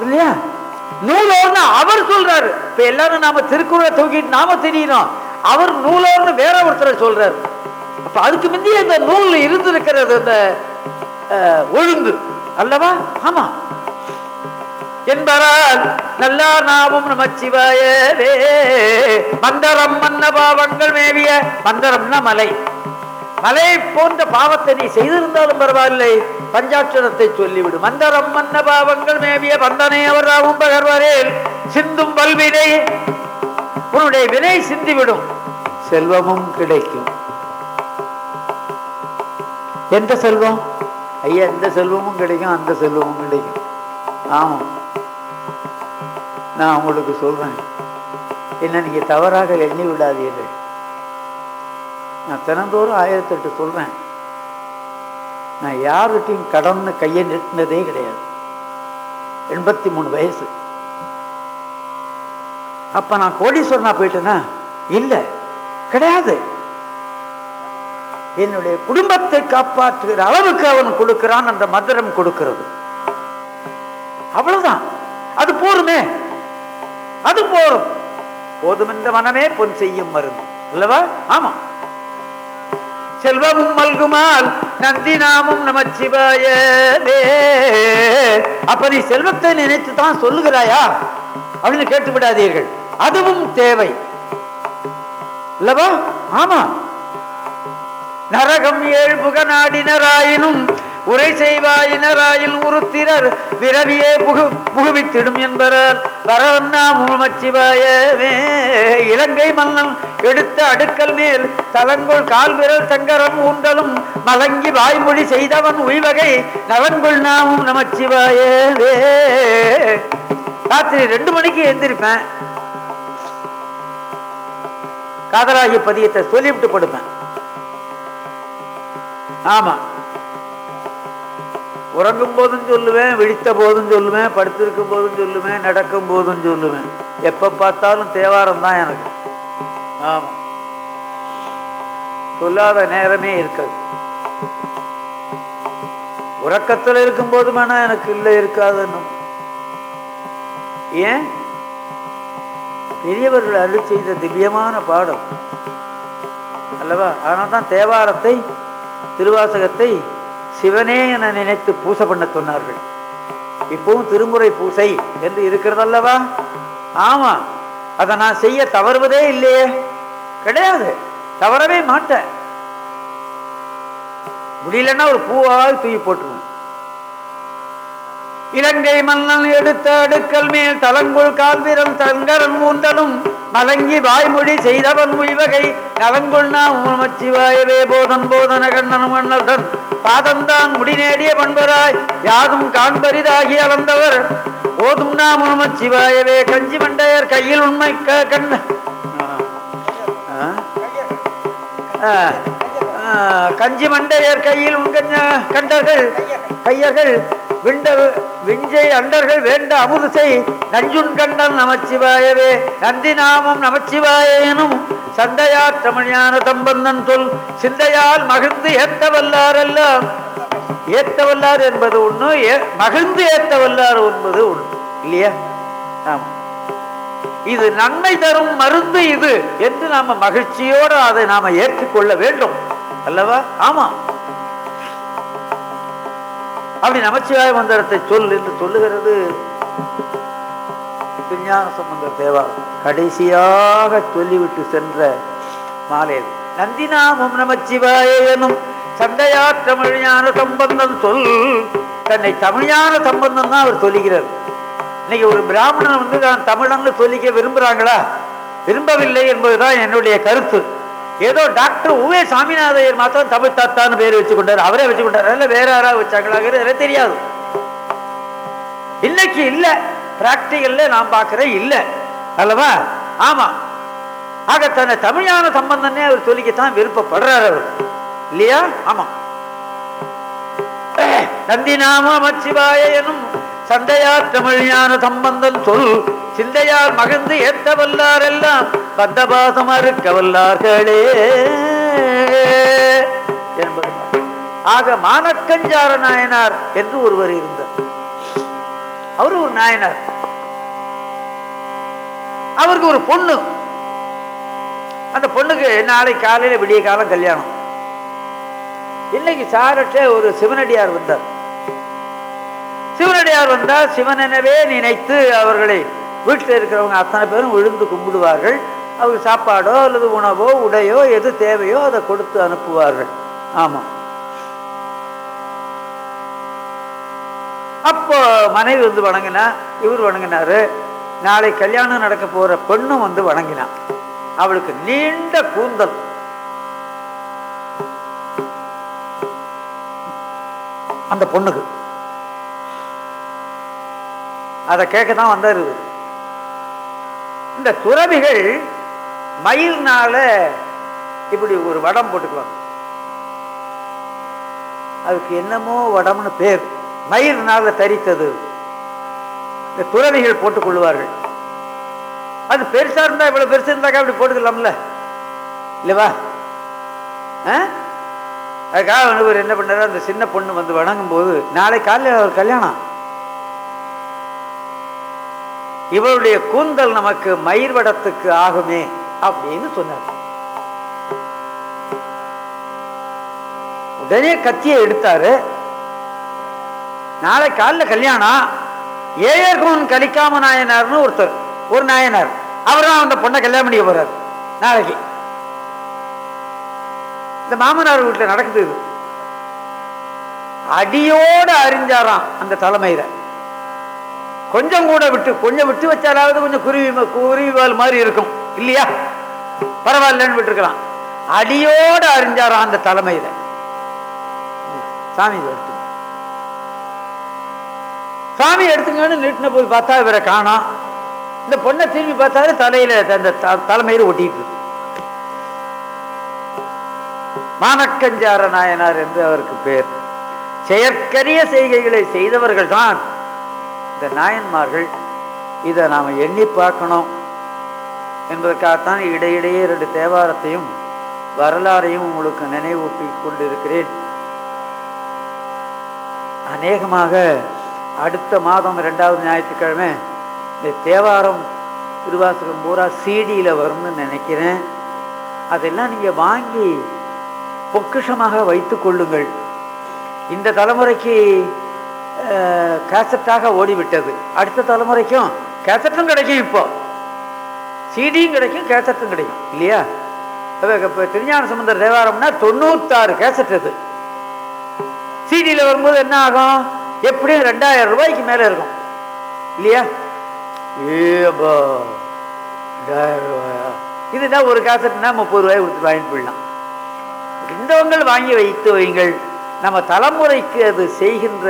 இல்லையா நூலோர்னு அவர் சொல்றாரு. இப்ப எல்லாரும் நாம திருக்குறளை தூக்கிட்டு நாம தெரியணும் அவர் நூலோர்னு வேற ஒருத்தர் சொல்றாரு. அப்ப அதுக்கு முந்தைய இந்த நூல் இருந்திருக்கிறது அந்த அஹ், ஒழுங்கு. அல்லவா? ஆமா. என்பரால் நல்லா நாமும் நமச்சிவாயவே. மந்தரம் மன்ன பாவங்கள் மேவிய மந்தரம்னா மலை. மலை போன்ற பாவத்தை நீ செய்திருந்தாலும் பரவாயில்லை. பஞ்சாட்சரத்தை சொல்லிவிடு. மந்தரம் மன்ன பாவங்கள் மேவிய பந்தனை அவர் ராவும் பகர்வரேல் சிந்தும் பல்வினை உன்னுடைய வினை சிந்திவிடும். செல்வமும் கிடைக்கும். எந்த செல்வம்? ஐயா எந்த செல்வமும் கிடைக்கும் அந்த செல்வமும் கிடைக்கும். ஆமாம். நான் உங்களுக்கு சொல்றேன். என்ன நீங்க தவறாக எண்ணி விடாதீர்கள். நான் தினந்தோறும் ஆயிரத்தெட்டு சொல்றேன். நான் யார்கிட்டையும் கடன்னு கையை நிறுத்தினதே கிடையாது. எண்பத்தி மூணு வயசு. அப்ப நான் கோடீஸ்வரனா போயிட்டேனா? இல்ல கிடையாது. என்னுடைய குடும்பத்தை காப்பாற்றுகிற அளவுக்கு அவன் கொடுக்கிறான் அந்த மந்திரம் கொடுக்கிறது. அவ்வளவுதான். அது போருமே அது போரும். போதும் என்ற மனமே பொன் செய்யும் மருந்து. அல்லவா? ஆமா. செல்வமும் மல்குமால் நந்தி நாமும் நமச்சிவாயவே அப்ப நீ செல்வத்தை நினைத்து தான் சொல்லுகிறாயா? அப்படின்னு கேட்டு விடாதீர்கள். அதுவும் தேவை. அல்லவா? ஆமா. நரகம் ஏழு நாடினராயினும் உரை செய்வாயினராயில் உருத்திரர் விரவியே புகு புகுவித்திடும் என்பவர் வரவன்னா முழுமச்சிவாயவே இலங்கை மன்னன் எடுத்த அடுக்கல் மேல் தலங்கொள் கால் விரல் சங்கரம் ஊன்றலும் மலங்கி வாய்மொழி செய்தவன் உய்வகை நலங்கொள் நாமும் நமச்சிவாயவே ராத்திரி ரெண்டு மணிக்கு எந்திருப்பேன். காதலாகி பதியத்தை சொல்லிவிட்டு படுப்பேன் ஆமா. உறங்கும் போதும் சொல்லுவேன் விழித்த போதும் சொல்லுவேன் படுத்திருக்கும் போதும் சொல்லுவேன் நடக்கும் போதும் சொல்லுவேன். எப்ப பார்த்தாலும் தேவாரம் தான் எனக்கு. ஆமா. சொல்லாத நேரமே இருக்காது. உறக்கத்துல இருக்கும் போது வேணா எனக்கு இல்லை இருக்காதுன்னு. ஏன்? பெரியவர்கள் அருள் செய்த திவ்யமான பாடம். அல்லவா? ஆனால் தான் தேவாரத்தை திருவாசகத்தை சிவனே என நினைத்து பூசை பண்ண சொன்னார்கள். இப்பவும் திருமுறை பூசை என்று இருக்கிறதல்லவா? ஆமா அதை நான் செய்ய தவறுவதே இல்லையே. கிடையாது தவறவே மாட்டேன். முடியலன்னா ஒரு பூவாவது தூக்கி போட்டுருவேன். இலங்கை மன்னன் எடுத்த அடுக்கல் மேல் தலங்குள் கால்விரல் தங்கரன் மூந்தலும் மலங்கி வாய்மொழி செய்தவன் உய்வகை. நலங்குள் உமச்சிவாயவே போதன் போதன கண்ணன் மன்னர்தன். பாதந்தான் முடிநேடிய பண்பராய். யாதும் காண்பரிதாகி அளந்தவர். போதும் நாம் உமச்சிவாயவே கஞ்சி மண்டையர் கையில் உண்மை கண்ண. கஞ்சி மண்டையர் கையில் உண்கஞ்ச கண்டர்கள். கையர்கள். விண்ட விஞ்சை அண்டர்கள் வேண்ட அமுதுசை செய் கண்டன் நமச்சிவாயவே. நந்தி நாமம் நமச்சிவாயனும் சந்தையார் தமிழ்ஞான தம்பந்தன் சொல் சிந்தையால் மகிழ்ந்து ஏத்த வல்லாரெல்லாம் ஏத்த வல்லார் என்பது ஒண்ணு ஏ- மகிழ்ந்து ஏத்த வல்லார் என்பது ஒண்ணு. இல்லையா? ஆமா. இது நன்மை தரும் மருந்து இது என்று நாம மகிழ்ச்சியோடு அதை நாம ஏற்றுக்கொள்ள வேண்டும். அல்லவா? ஆமா. அப்படி நமச்சிவாய மந்திரத்தை சொல் என்று சொல்லுகிறது. விஞ்ஞான சம்பந்தர் தேவா கடைசியாக சொல்லிவிட்டு சென்ற மாலையில் நந்தினாமம் நமச்சிவாய எனும் சண்டையார் தமிழ்ஞான சம்பந்தம் சொல் தன்னை தமிழ்ஞான சம்பந்தம் தான் அவர் சொல்லுகிறார். இன்னைக்கு ஒரு பிராமணன் வந்து நான் தமிழன்னு சொல்லிக்க விரும்புறாங்களா? விரும்பவில்லை என்பதுதான் என்னுடைய கருத்து. ஏதோ டாக்டர் உவே சாமிநாதையர் மாத்திரம் தமிழ் தாத்தான்னு பேர் வச்சுக்கொண்டார். அவரே வச்சு கொண்டார் இல்ல வேற யாராவது வச்சாங்களாங்கிறது எனக்கு தெரியாது. இன்னைக்கு இல்ல. பிராக்டிகல்ல நான் பார்க்கிறேன் இல்ல. அல்லவா? ஆமா. ஆக தன்னை தமிழான சம்பந்தனே அவர் சொல்லிக்கத்தான் விருப்பப்படுறார் அவர். இல்லையா? ஆமா. நந்திநாம மச்சிவாய எனும் சந்தையார் தமிழ் ஞான சம்பந்தன் சொல் சிந்தையால் மகிழ்ந்து ஏத்த வல்லாரெல்லாம் பந்தபாசம் அறுக்க வல்லார்களே என்பது ஆக மானக்கஞ்சார நாயனார் என்று ஒருவர் இருந்தார். அவரு ஒரு நாயனார். அவருக்கு ஒரு பொண்ணு. அந்த பொண்ணுக்கு நாளை காலையில விடிய காலம் கல்யாணம். இன்னைக்கு சாரட்டே ஒரு சிவனடியார் வந்தார். சிவனடியார் வந்தால் சிவனெனவே நினைத்து அவர்களை வீட்டில் இருக்கிறவங்க அத்தனை பேரும் விழுந்து கும்பிடுவார்கள். அவங்க சாப்பாடோ அல்லது உணவோ உடையோ எது தேவையோ அதை கொடுத்து அனுப்புவார்கள். ஆமாம் அப்போ மனைவி வந்து வணங்கினா இவர் வணங்கினாரு. நாளை கல்யாணம் நடக்க போற பெண்ணும் வந்து வணங்கினான் அவளுக்கு நீண்ட கூந்தல். அந்த பொண்ணுக்கு. அதை கேட்க தான் இந்த துறவிகள் மயில்னால இப்படி ஒரு வடம் போட்டுக்குவாங்க. அதுக்கு என்னமோ வடம்னு பேர். மயிர்னால தரித்தது. இந்த துறவிகள் போட்டுக் கொள்வார்கள் அது பெருசா இருந்தா இவ்வளவு பெருசு இருந்தாக்கா அப்படி போட்டுக்கலாம்ல. இல்லவா அதுக்காக இவர் என்ன பண்ணாரு? அந்த சின்ன பொண்ணு வந்து வணங்கும் போது நாளை காலையில் அவர் கல்யாணம். இவருடைய கூந்தல் நமக்கு மயிர் வடத்துக்கு ஆகுமே அப்படின்னு சொன்னார். உடனே கத்தியை எடுத்தாரு. நாளை காலைல கல்யாணம். ஏயர்கோன் கலிக்காம நாயனார்னு ஒருத்தர் ஒரு நாயனார். அவர் தான் அந்த பொண்ணை கல்யாணம் பண்ணிக்க போறார். நாளைக்கு. இந்த மாமனார் வீட்டில் நடக்குது இது. அடியோடு அறிஞ்சாராம் அந்த தலைமையில. கொஞ்சம் கூட விட்டு கொஞ்சம் விட்டு வச்சாலாவது கொஞ்சம் குருவி குருவிவால் மாதிரி இருக்கும். இல்லையா? பரவாயில்லன்னு விட்டுருக்கலாம். அடியோடு அறிஞ்சாராம் அந்த தலைமையில? சாமி சாமி எடுத்துங்கன்னு நீட்டின போது பார்த்தா இவரை காணாம் இந்த பொண்ணை திரும்பி பார்த்தாரு தலையில அந்த த- தலைமையில ஒட்டிட்டு மானக்கஞ்சார நாயனார் என்று அவருக்கு பேர். செயற்கரிய செய்கைகளை செய்தவர்கள் தான் இந்த நாயன்மார்கள் இதை நாம் எண்ணி பார்க்கணும் என்பதற்காகத்தான் இடையிடையே ரெண்டு தேவாரத்தையும் வரலாறையும் உங்களுக்கு நினைவூட்டி கொண்டிருக்கிறேன். அநேகமாக அடுத்த மாதம் ரெண்டாவது ஞாயிற்றுக்கிழமை இந்த தேவாரம் திருவாசகம் பூரா சீடியில் வரும்னு நினைக்கிறேன். அதெல்லாம் நீங்கள் வாங்கி பொக்கிஷமாக வைத்து கொள்ளுங்கள். இந்த தலைமுறைக்கு கேசட்டாக ஓடிவிட்டது. அடுத்த தலைமுறைக்கும் கேசட்டும் கிடைக்கும் இப்போ. சிடியும் கிடைக்கும் கேசட்டும் கிடைக்கும். இல்லையா? இப்போ திருஞான சம்பந்தர் தேவாரம்னா தொண்ணூத்தாறு கேசட் அது. சிடியில் வரும்போது என்ன ஆகும்? எப்படியும் ரெண்டாயிரம் ரூபாய்க்கு மேலே இருக்கும். இல்லையா? ஏபோ ரெண்டாயிரம் ரூபாயா? இதுதான் ஒரு கேசட்னா முப்பது ரூபாய் கொடுத்து வாங்கிட்டு போயிடலாம். இருந்தவங்கள் வாங்கி வைத்து வைங்கள் நம்ம தலைமுறைக்கு அது செய்கின்ற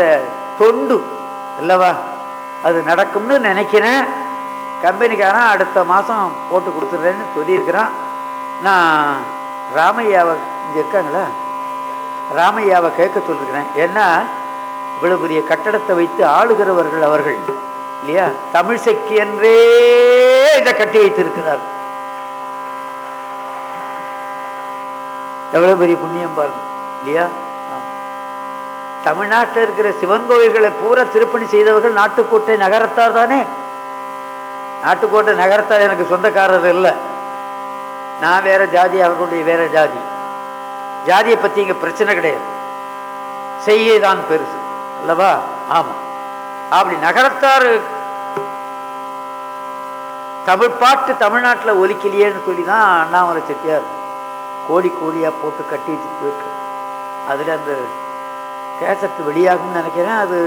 தொண்டு. அல்லவா? அது நடக்கும்னு நினைக்கிறேன். கம்பெனிக்காரன் அடுத்த மாதம் போட்டு கொடுத்துட்றேன்னு சொல்லியிருக்கிறான். நான் ராமையாவை இங்கே இருக்காங்களா? ராமையாவை கேட்க சொல்லியிருக்கிறேன் ஏன்னா இவ்வளவு பெரிய கட்டடத்தை வைத்து ஆளுகிறவர்கள் அவர்கள் இல்லையா? தமிழ் சக்தி என்றே இதை கட்டி வைத்திருக்கிறார். எவ்வளவு பெரிய புண்ணியம் பாருங்க இல்லையா? தமிழ்நாட்டில் இருக்கிற சிவன் கோவில்களை பூரா திருப்பணி செய்தவர்கள் நாட்டுக்கோட்டை நகரத்தார் தானே? நாட்டுக்கோட்டை நகரத்தார் எனக்கு சொந்தக்காரர் இல்லை. நான் வேற ஜாதி அவர்களுடைய வேற ஜாதி. ஜாதியை பத்தி இங்க பிரச்சனை கிடையாது. செய்யதான் பெருசு. அல்லவா? ஆமா. அப்படி நகரத்தார் தமிழ் பாட்டு தமிழ்நாட்டில் ஒலிக்கலையேன்னு சொல்லி தான் அண்ணாமலை செட்டியார் கோடி கோடியாக போட்டு கட்டி வச்சுட்டு போயிருக்கு. அதில் அந்த கேசட் வெளியாகும்னு நினைக்கிறேன். அது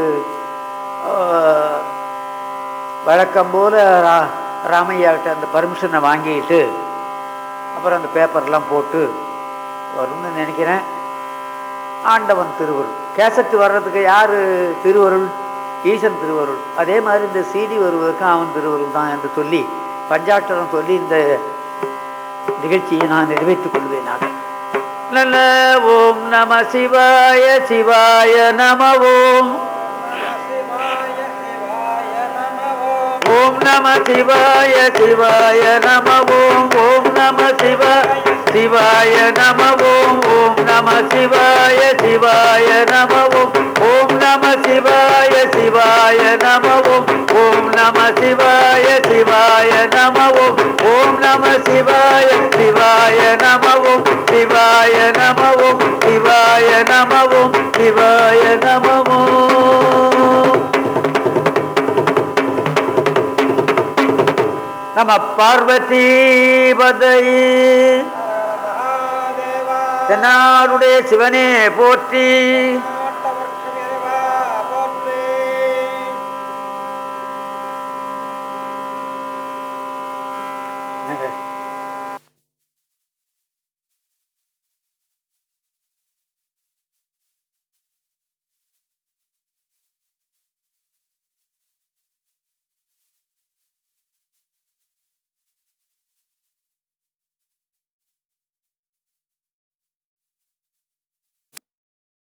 வழக்கம் போல் ரா ராமையாகிட்ட அந்த பர்மிஷனை வாங்கிட்டு அப்புறம் அந்த பேப்பர்லாம் போட்டு வரும்னு நினைக்கிறேன். ஆண்டவன் திருவருள். கேசட்டு வர்றதுக்கு யார் திருவருள்? ஈசன் திருவருள். அதே மாதிரி இந்த சீடி வருவதற்கும் அவன் திருவருள் தான் என்று சொல்லி பஞ்சாட்சரம் சொல்லி இந்த நிகழ்ச்சியை நான் நிறைவேற்றிக் கொள்வேனாக நல்ல ஓம் நம சிவாய சிவாய நம ஓம் ஓம் நம சிவாய சிவாய நம ஓம் ஓம் நம சிவ சிவாய நம ஓம் ஓம் நம சிவாய சிவாய நம ஓம் ஓம் நம சிவாய சிவாய நம ஓம் ஓம் நம சிவாய சிவாய நம ஓம் ஓம் நம சிவாய சிவாய நம ஓம் சிவாய நம ஓம் சிவாய நம ஓம் சிவாய நம நம பார்வதி பதை தென்னாருடைய சிவனே போற்றி.